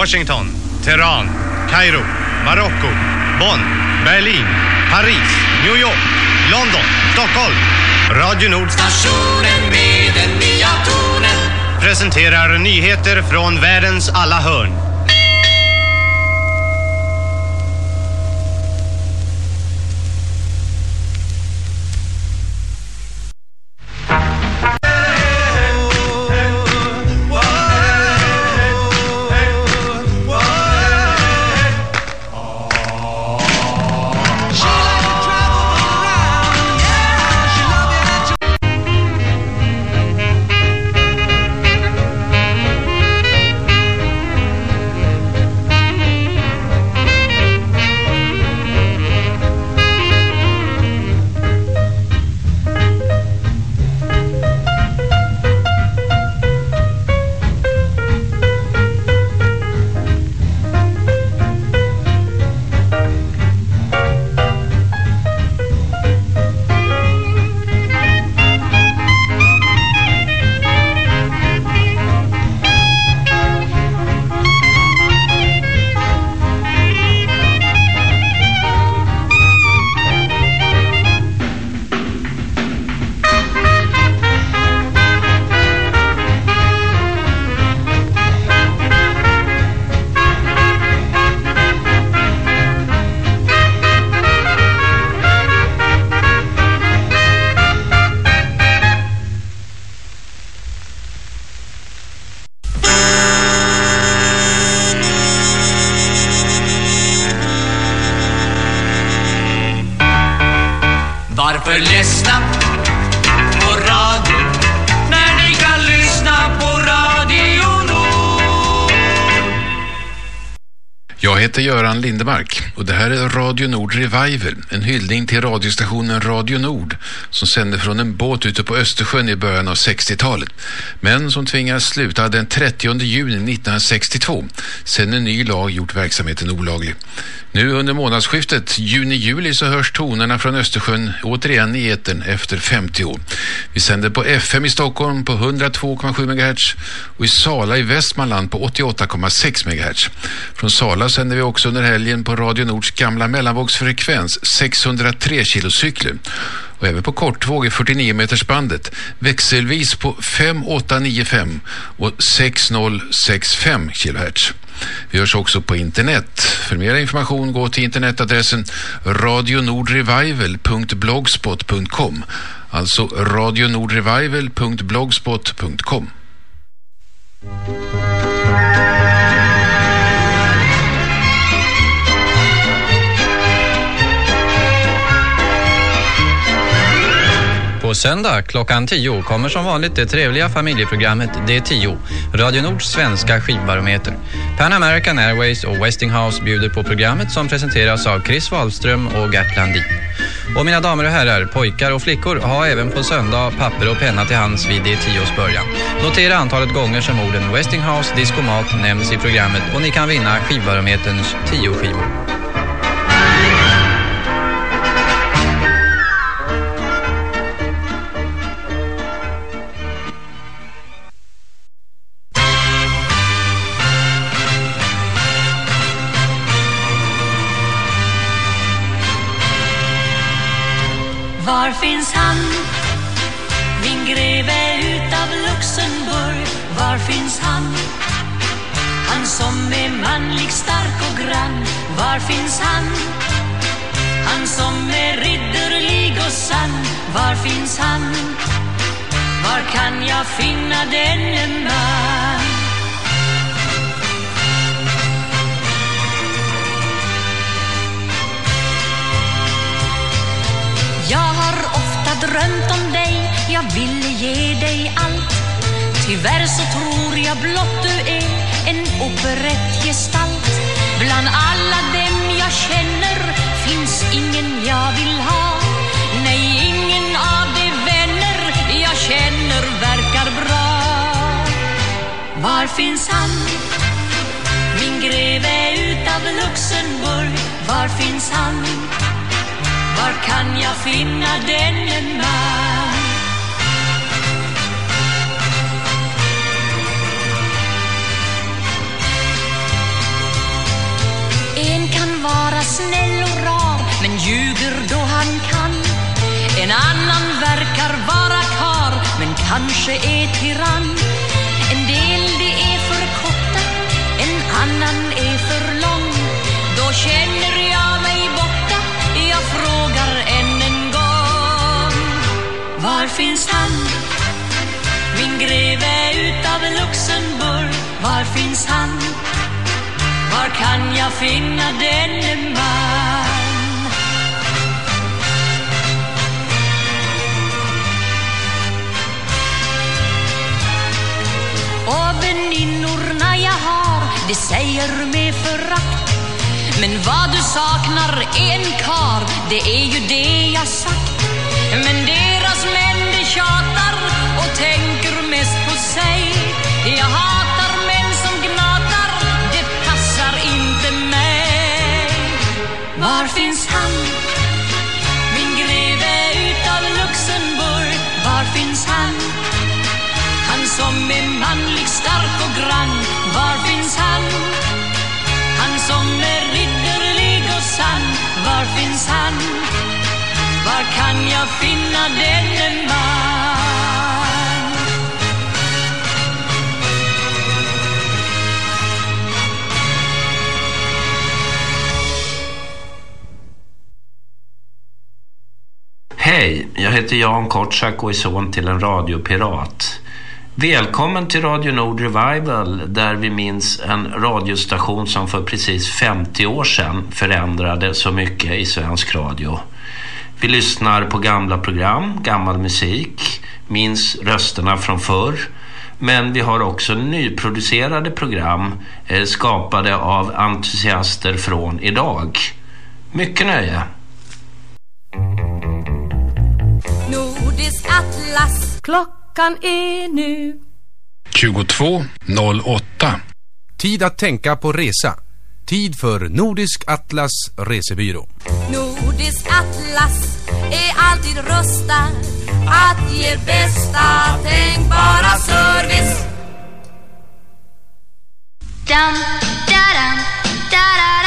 Washington, Teheran, Kairo, Marocko, Bonn, Berlin, Paris, New York, London, Stockholm. Radio Nord Stationen med den nya tonen presenterar nyheter från världens alla hörn. Revival, en hyllning till radiostationen Radio Nord som sände från en båt ute på Östersjön i början av 60-talet men som tvingades sluta den 30 juni 1962 sen en ny lag gjort verksamheten olaglig. Nu under månadsskiftet juni-juli så hörs tonerna från Östersjön återigen i etern efter 50 år. Vi sänder på FM i Stockholm på 102,7 MHz och i Sala i Västmanland på 88,6 MHz. Från Sala sänder vi också under helgen på Radio Nords gamla mellanvågsfrekvens 603 kilocykler och även på kortvåg i 49 meters bandet växelvis på 5895 och 6065 kHz. Vi hörs också på internet. För mer information gå till internetadressen radionordrevival.blogspot.com alltså radionordrevival.blogspot.com På söndag klockan 10 kommer som vanligt det trevliga familjeprogrammet D10, Radio Nords svenska skivbarometer. Pan American Airways och Westinghouse bjuder på programmet som presenteras av Chris Wahlström och Gert Landin. Och mina damer och herrar, pojkar och flickor har även på söndag papper och penna till hands vid D10s början. Notera antalet gånger som orden Westinghouse Discomat nämns i programmet och ni kan vinna skivbarometerns 10 skivor. Finns han? Min greve utav Luxemburg Var finns han? Han som är manlig, stark och grann Var finns han? Han som är ridderlig och sann Var finns han? Var kan jag finna denne man? Jag drömt om dig, jag ville ge dig allt. Tyvärr så tror jag blott du är en operettgestalt Bland alla dem jag känner finns ingen jag vill ha. Nej, ingen av de vänner jag känner verkar bra. Var finns han? Min greve utav Luxemburg, var finns han? Var kan jag finna denne man? En kan vara snäll och rar men ljuger då han kan. En annan verkar vara kar men kanske är tyrann. En del det är för korta, en annan är för lång. Då känner Var finns han? Min greve utav Luxemburg, var finns han? Var kan jag finna denne man? Och väninnorna jag har, de säger med förakt Men vad du saknar är en kar, det är ju det jag sagt Men deras män tjatar och tänker mest på sig Jag hatar män som gnatar, det passar inte mig Var finns han? Min greve utav Luxemburg, var finns han? Han som är manlig, stark och grann, var finns han? Han som är ridderlig och sann, var finns han? Var kan jag finna denne man? Hej, jag heter Jan Kortsak och är son till en radiopirat. Välkommen till Radio Nord Revival där vi minns en radiostation som för precis 50 år sedan förändrade så mycket i svensk radio. Vi lyssnar på gamla program, gammal musik, minns rösterna från förr. Men vi har också nyproducerade program eh, skapade av entusiaster från idag. Mycket nöje! Nordisk atlas Klockan är nu 22.08 Tid att tänka på resa. Tid för Nordisk Atlas resebyrå. Nordisk Atlas är alltid rustad att ge bästa tänkbara service. Dum, da, dum, da, da,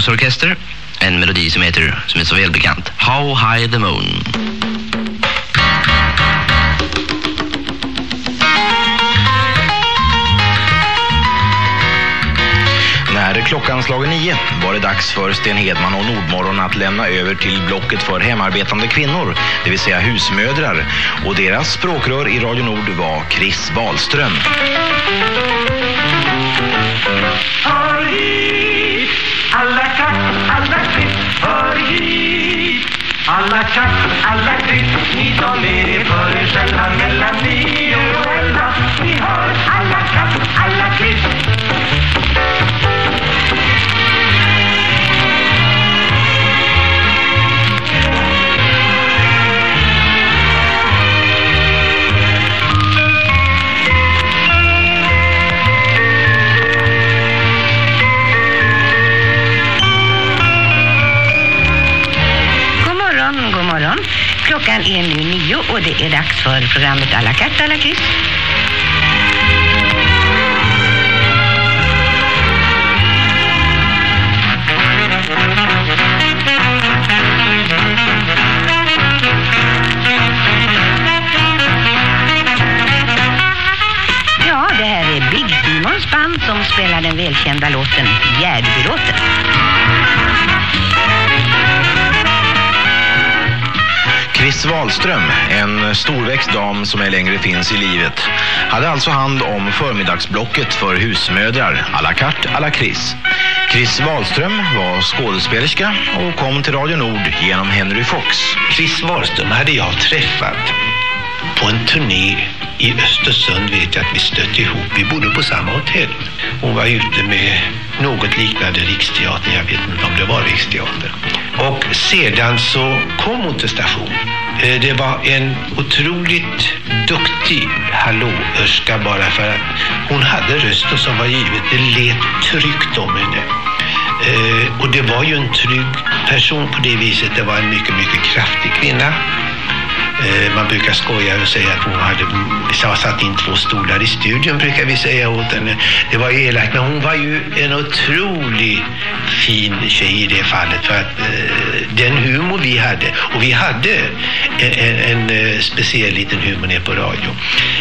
med Joel Lucas Orkester. En melodi som heter, som är så välbekant, How High the Moon. När klockan slagen nio var det dags för Sten Hedman och Nordmorgon att lämna över till blocket för hemarbetande kvinnor, det vill säga husmödrar. Och deras språkrör i Radio Nord var Chris Wahlström. Hör hit, alla katt, alla klipp, hör hit. Alla katt, alla klipp, ni som är för er själva mellan nio och elva. Ni hör alla katt, alla Klockan är nu nio och det är dags för programmet Alla katt, alla kryss. Ja, det här är Big Simons band som spelar den välkända låten Gärdbylåten. Chris Wahlström, en storväxt dam som ej längre finns i livet, hade alltså hand om förmiddagsblocket för husmödrar, à la carte, à la Chris. Chris Wahlström var skådespelerska och kom till Radio Nord genom Henry Fox. Chris Wahlström hade jag träffat på en turné i Östersund vet jag att vi stötte ihop. Vi bodde på samma hotell. Hon var ute med något liknande Riksteatern. Jag vet inte om det var Riksteatern. Och sedan så kom hon till stationen. Eh, det var en otroligt duktig hallåörska bara för att hon hade rösten som var givet. Det lät tryggt om henne. Eh, och det var ju en trygg person på det viset. Det var en mycket, mycket kraftig kvinna. Eh, man brukar skoja och säga att hon hade satt in två stolar i studion brukar vi säga åt henne. Det var elakt men hon var ju en otroligt fin tjej i det fallet för att eh, den humor vi hade och vi hade en, en, en eh, speciell liten humor nere på radio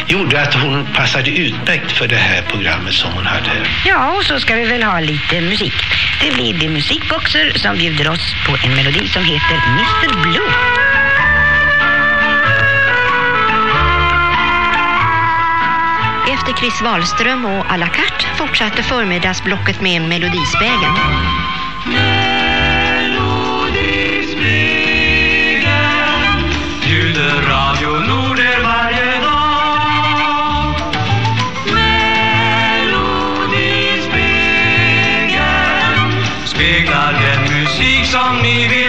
gjorde att hon passade utmärkt för det här programmet som hon hade. Ja, och så ska vi väl ha lite musik. Det blir det musikboxer som bjuder oss på en melodi som heter Mr Blue. Efter Chris Wahlström och à la carte fortsatte förmiddagsblocket med Melodispegeln. bjuder Radio Nord er varje dag. Melodispegeln speglar den musik som ni vill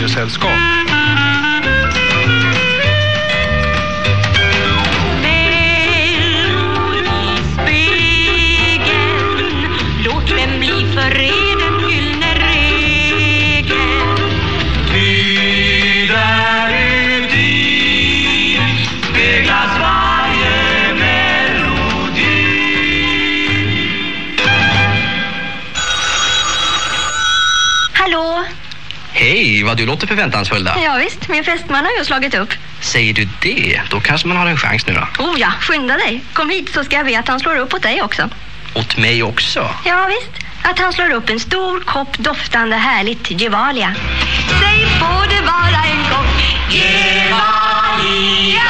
radiosällskap. Låter förväntansfull då. Ja visst, min fästman har ju slagit upp. Säger du det? Då kanske man har en chans nu då. Oh ja, skynda dig. Kom hit så ska jag be att han slår upp åt dig också. Åt mig också? Ja visst, att han slår upp en stor kopp doftande härligt Gevalia. Säg får det vara en kopp Gevalia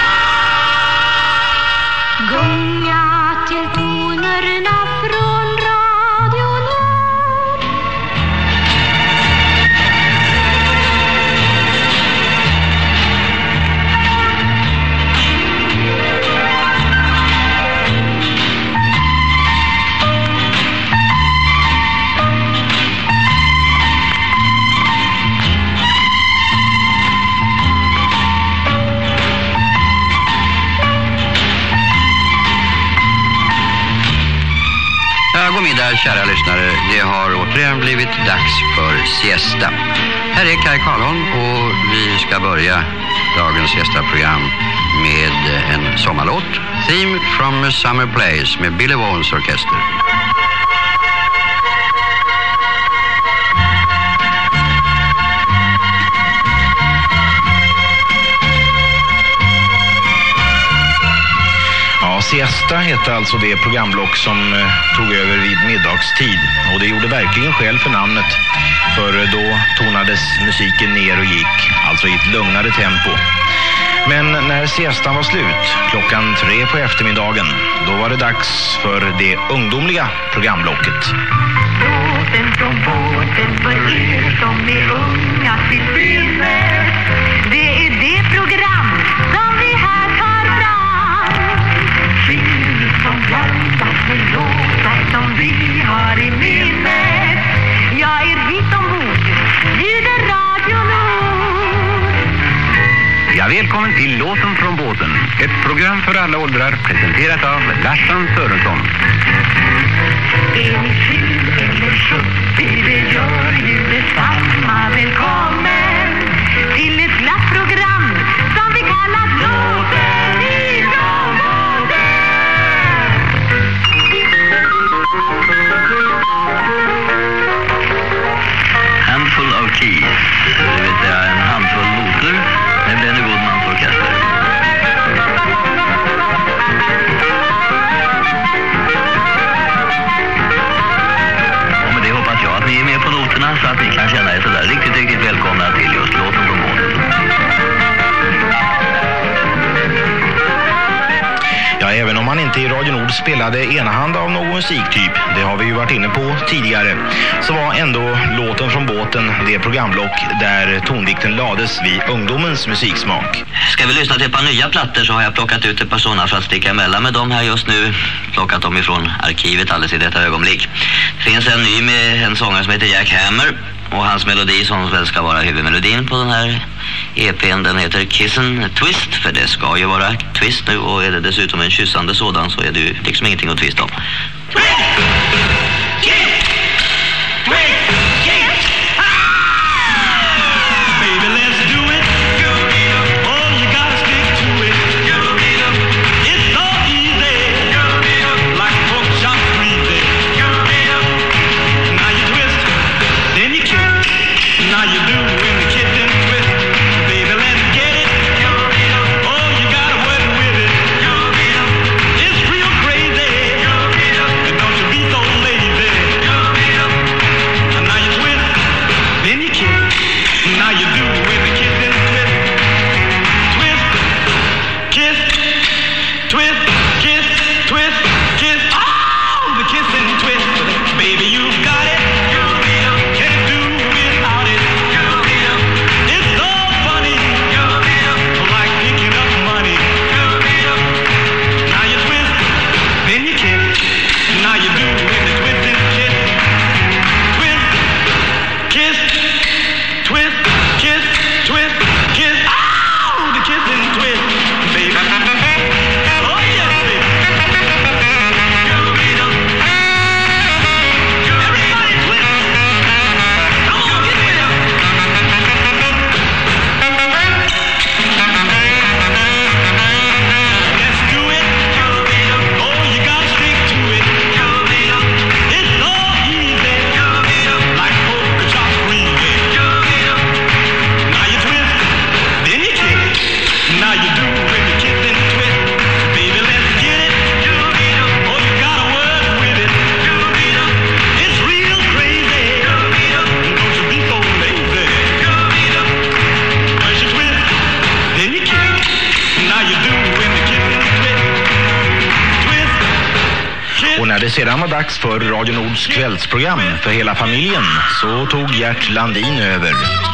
god middag kära lyssnare. Det har återigen blivit dags för siesta. Här är Kai Karlholm och vi ska börja dagens siesta-program med en sommarlåt. Theme from a Summer Place med Billy Vaughns orkester. Ja, Siesta hette alltså det programblock som eh, tog över vid middagstid. Och det gjorde verkligen skäl för namnet. För eh, då tonades musiken ner och gick, alltså i ett lugnare tempo. Men när siestan var slut, klockan tre på eftermiddagen, då var det dags för det ungdomliga programblocket. Låten från båten för er som är unga till sinnes Det är det program Ja, välkommen till Låten från båten. Ett program för alla åldrar presenterat av Larsan Sörensson. Är ni eller sjuttio, det gör ju detsamma. Välkommen till ett glatt program som vi kallar Låten ifrån Handful keys, det vill en handfull noter med Benny Goodmans orkester. Och med det hoppas jag att ni är med på noterna så att ni kan känna er sådär riktigt, inte spelade enahanda av någon musiktyp, det har vi ju varit inne på tidigare, så var ändå låten från båten det programblock där tonvikten lades vid ungdomens musiksmak. Ska vi lyssna till ett par nya plattor så har jag plockat ut ett par sådana för att sticka emellan med dem här just nu. Plockat dem ifrån arkivet alldeles i detta ögonblick. Det finns en ny med en sångare som heter Jack Hammer. Och hans melodi som väl ska vara huvudmelodin på den här EPn den heter Kissen Twist. För det ska ju vara twist nu och är det dessutom en kyssande sådan så är det ju liksom ingenting att twista om. Kiss! Dags för Radio Nords kvällsprogram för hela familjen så tog Gert Landin över.